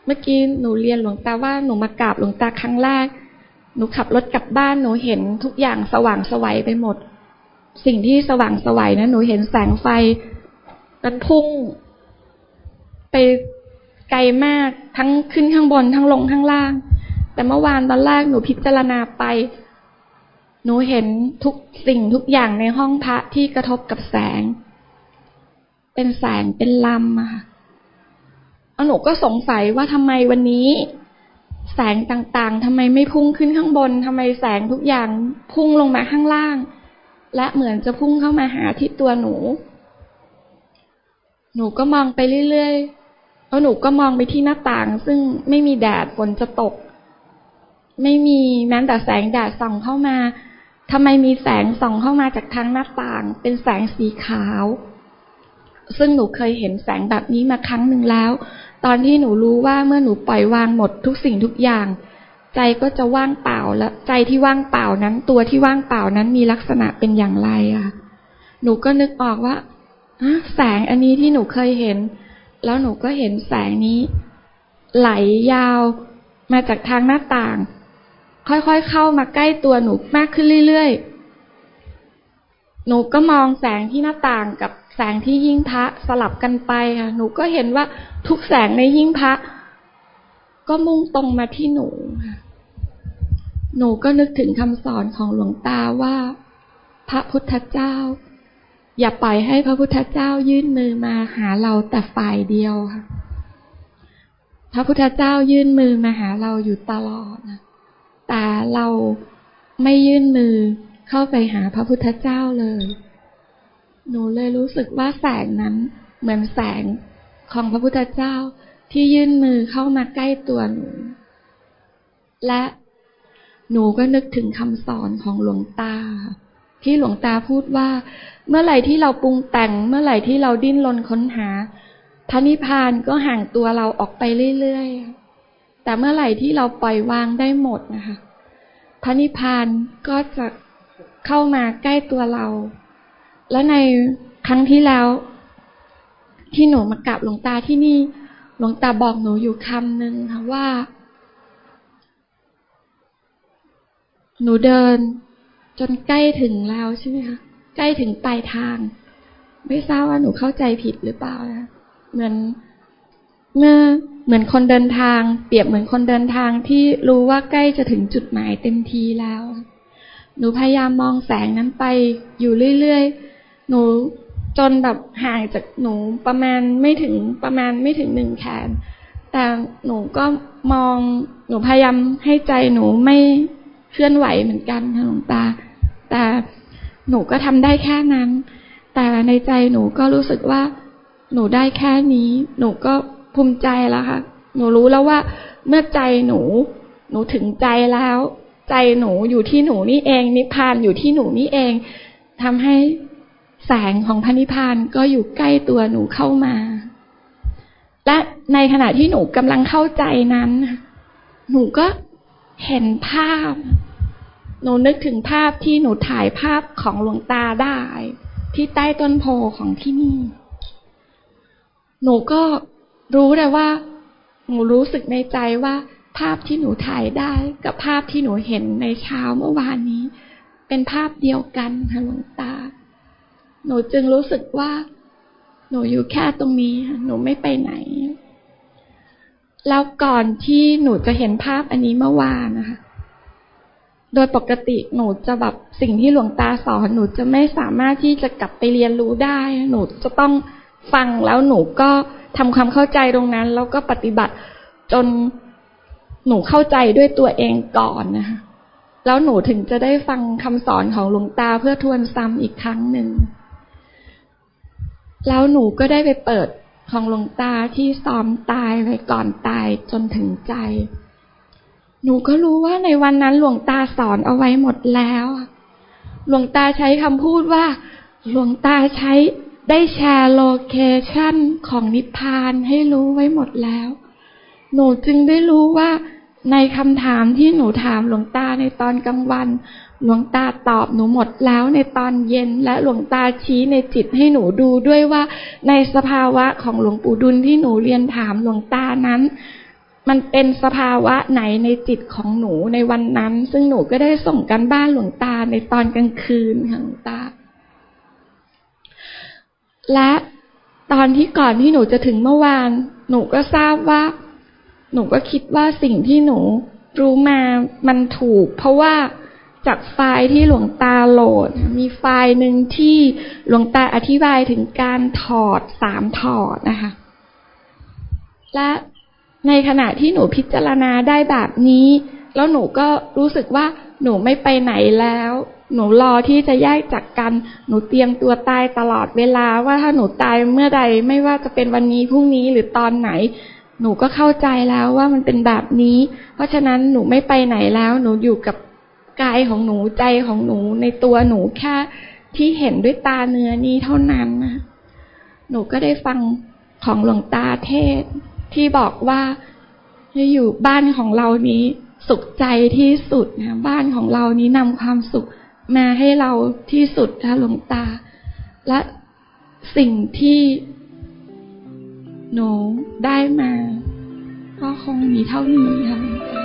เมื่อกี้หนูเรียนหลวงตาว่าหนูมากราบหลวงตาครั้งแรก หนูขับรถกลับบ้านหนูเห็นทุกอย่างสว่างสวัยไปหมด สิ่งที่สว่างสวัยนะหนูเห็นแสงไฟมันพุ่งไปไกลมากทั้งขึ้นข้างบนทั้งลงข้างล่าง แต่เมื่อวานตอนแรกหนูพิจารณาไป หนูเห็นทุกสิ่งทุกอย่างในห้องพระที่กระทบกับแสง เป็นแสงเป็นลำอะแล้วหนูก็สงสัยว่าทำไมวันนี้ แสงต่างๆทำไมไม่พุ่งขึ้นข้างบนทำไมแสงทุกอย่างพุ่งลงมาข้างล่าง และเหมือนจะพุ่งเข้ามาหาที่ตัวหนู หนูก็มองไปเรื่อยๆแล้วหนูก็มองไปที่หน้าต่าง ซึ่งไม่มีแดดฝนจะตก ไม่มีแม้แต่แสงแดดส่องเข้ามาทำไมมีแสงส่องเข้ามาจากทางหน้าต่าง เป็นแสงสีขาว ซึ่งหนูเคยเห็นแสงแบบนี้มาครั้งหนึ่งแล้ว ตอนที่หนูรู้ว่าเมื่อหนูปล่อยวางหมดทุกสิ่งทุกอย่าง ใจก็จะว่างเปล่าและใจที่ว่างเปล่านั้น ตัวที่ว่างเปล่านั้นมีลักษณะเป็นอย่างไรอะหนูก็นึกออกว่าแสงอันนี้ที่หนูเคยเห็น แล้วหนูก็เห็นแสงนี้ ไหลยาวมาจากทางหน้าต่าง ค่อยๆเข้ามาใกล้ตัวหนูมากขึ้นเรื่อยๆ หนูก็มองแสงที่หน้าต่างกับแสงที่ยิ่งพระสลับกันไปค่ะ หนูก็เห็นว่าทุกแสงในยิ่งพระก็มุ่งตรงมาที่หนูค่ะ หนูก็นึกถึงคำสอนของหลวงตาว่า พระพุทธเจ้า อย่าปล่อยให้พระพุทธเจ้ายื่นมือมาหาเราแต่ฝ่ายเดียวค่ะ พระพุทธเจ้ายื่นมือมาหาเราอยู่ตลอดนะแต่เราไม่ยื่นมือเข้าไปหาพระพุทธเจ้าเลย หนูเลยรู้สึกว่าแสงนั้นเหมือนแสงของพระพุทธเจ้าที่ยื่นมือเข้ามาใกล้ตัวหนู และ หนูก็นึกถึงคำสอนของหลวงตา ที่หลวงตาพูดว่า เมื่อไหร่ที่เราปรุงแต่ง เมื่อไหร่ที่เราดิ้นรนค้นหาพระนิพพานก็ห่างตัวเราออกไปเรื่อยๆ แต่เมื่อไหร่ที่เราปล่อยวางได้หมดนะคะ พระนิพพานก็จะเข้ามาใกล้ตัวเรา และในครั้งที่แล้ว ที่หนูมากราบหลวงตาที่นี่ หลวงตาบอกหนูอยู่คำหนึ่งค่ะว่า หนูเดิน จนใกล้ถึงแล้วใช่ไหมคะใกล้ถึงปลายทาง ไม่ทราบว่าหนูเข้าใจผิดหรือเปล่านะเหมือนเมื่อเหมือนคนเดินทาง เปรียบเหมือนคนเดินทางที่รู้ว่าใกล้จะถึงจุดหมายเต็มทีแล้ว หนูพยายามมองแสงนั้นไปอยู่เรื่อยๆ หนูจนแบบห่างจากหนูประมาณไม่ถึงประมาณไม่ถึงหนึ่งแขน แต่หนูก็มองหนูพยายามให้ใจหนูไม่ เคลื่อนไหวเหมือนกันค่ะหลวงตา แต่หนูก็ทำได้แค่นั้น แต่ในใจหนูก็รู้สึกว่า หนูได้แค่นี้ หนูก็ภูมิใจแล้วค่ะ หนูรู้แล้วว่า เมื่อใจหนู หนูถึงใจแล้ว ใจหนูอยู่ที่หนูนี่เอง นิพพานอยู่ที่หนูนี่เองทำให้แสงของพระนิพพานก็อยู่ใกล้ตัวหนูเข้ามา และในขณะที่หนูกำลังเข้าใจนั้น หนูก็ เห็นภาพ หนูนึกถึงภาพที่หนูถ่ายภาพของหลวงตาได้ ที่ใต้ต้นโพของที่นี่ หนูก็รู้เลยว่า หนูรู้สึกในใจว่า ภาพที่หนูถ่ายได้ กับภาพที่หนูเห็นในเช้าเมื่อวานนี้ เป็นภาพเดียวกันค่ะหลวงตา หนูจึงรู้สึกว่า หนูอยู่แค่ตรงนี้ หนูไม่ไปไหน แล้วก่อนที่หนูจะเห็นภาพอันนี้เมื่อวานนะคะ โดยปกติหนูจะแบบสิ่งที่หลวงตาสอนหนูจะไม่สามารถที่จะกลับไปเรียนรู้ได้ หนูจะต้องฟังแล้วหนูก็ทำความเข้าใจตรงนั้น แล้วก็ปฏิบัติจนหนูเข้าใจด้วยตัวเองก่อนนะคะแล้วหนูถึงจะได้ฟังคำสอนของหลวงตาเพื่อทวนซ้ำอีกครั้งหนึ่ง แล้วหนูก็ได้ไปเปิด ของหลวงตาที่ซ้อมตายไว้ก่อนตายจนถึงใจ หนูก็รู้ว่าในวันนั้นหลวงตาสอนเอาไว้หมดแล้ว หลวงตาใช้คำพูดว่า หลวงตาใช้ได้แชร์โลเคชั่นของนิพพานให้รู้ไว้หมดแล้ว หนูจึงได้รู้ว่าในคำถามที่หนูถามหลวงตาในตอนกลางวัน หลวงตาตอบหนูหมดแล้วในตอนเย็นและหลวงตาชี้ในจิตให้หนูดูด้วยว่าในสภาวะของหลวงปู่ดุลที่หนูเรียนถามหลวงตานั้น มันเป็นสภาวะไหนในจิตของหนูในวันนั้น ซึ่งหนูก็ได้ส่งกันบ้านหลวงตาในตอนกลางคืนค่ะหลวงตา และตอนที่ก่อนที่หนูจะถึงเมื่อวาน หนูก็ทราบว่า หนูก็คิดว่าสิ่งที่หนูรู้มามันถูก เพราะว่า จากไฟล์ที่หลวงตาโหลด มีไฟล์หนึ่งที่หลวงตาอธิบายถึงการถอดสามถอดนะคะ และในขณะที่หนูพิจารณาได้แบบนี้ แล้วหนูก็รู้สึกว่าหนูไม่ไปไหนแล้ว หนูรอที่จะแยกจากกัน หนูเตรียมตัวตายตลอดเวลาว่าถ้าหนูตายเมื่อใดไม่ว่าจะเป็นวันนี้พรุ่งนี้หรือตอนไหน หนูก็เข้าใจแล้วว่ามันเป็นแบบนี้ เพราะฉะนั้นหนูไม่ไปไหนแล้ว หนูอยู่กับ กายของหนูใจของหนูในตัวหนูแค่ที่เห็นด้วยตาเนื้อนี้เท่านั้นนะหนูก็ได้ฟังของหลวงตาเทศ ที่บอกว่าอยู่บ้านของเรานี้สุขใจที่สุดนะบ้านของเรานี้นำความสุขมาให้เราที่สุดนะหลวงตา และสิ่งที่หนูได้มา ก็คงมีเท่านี้ค่ะ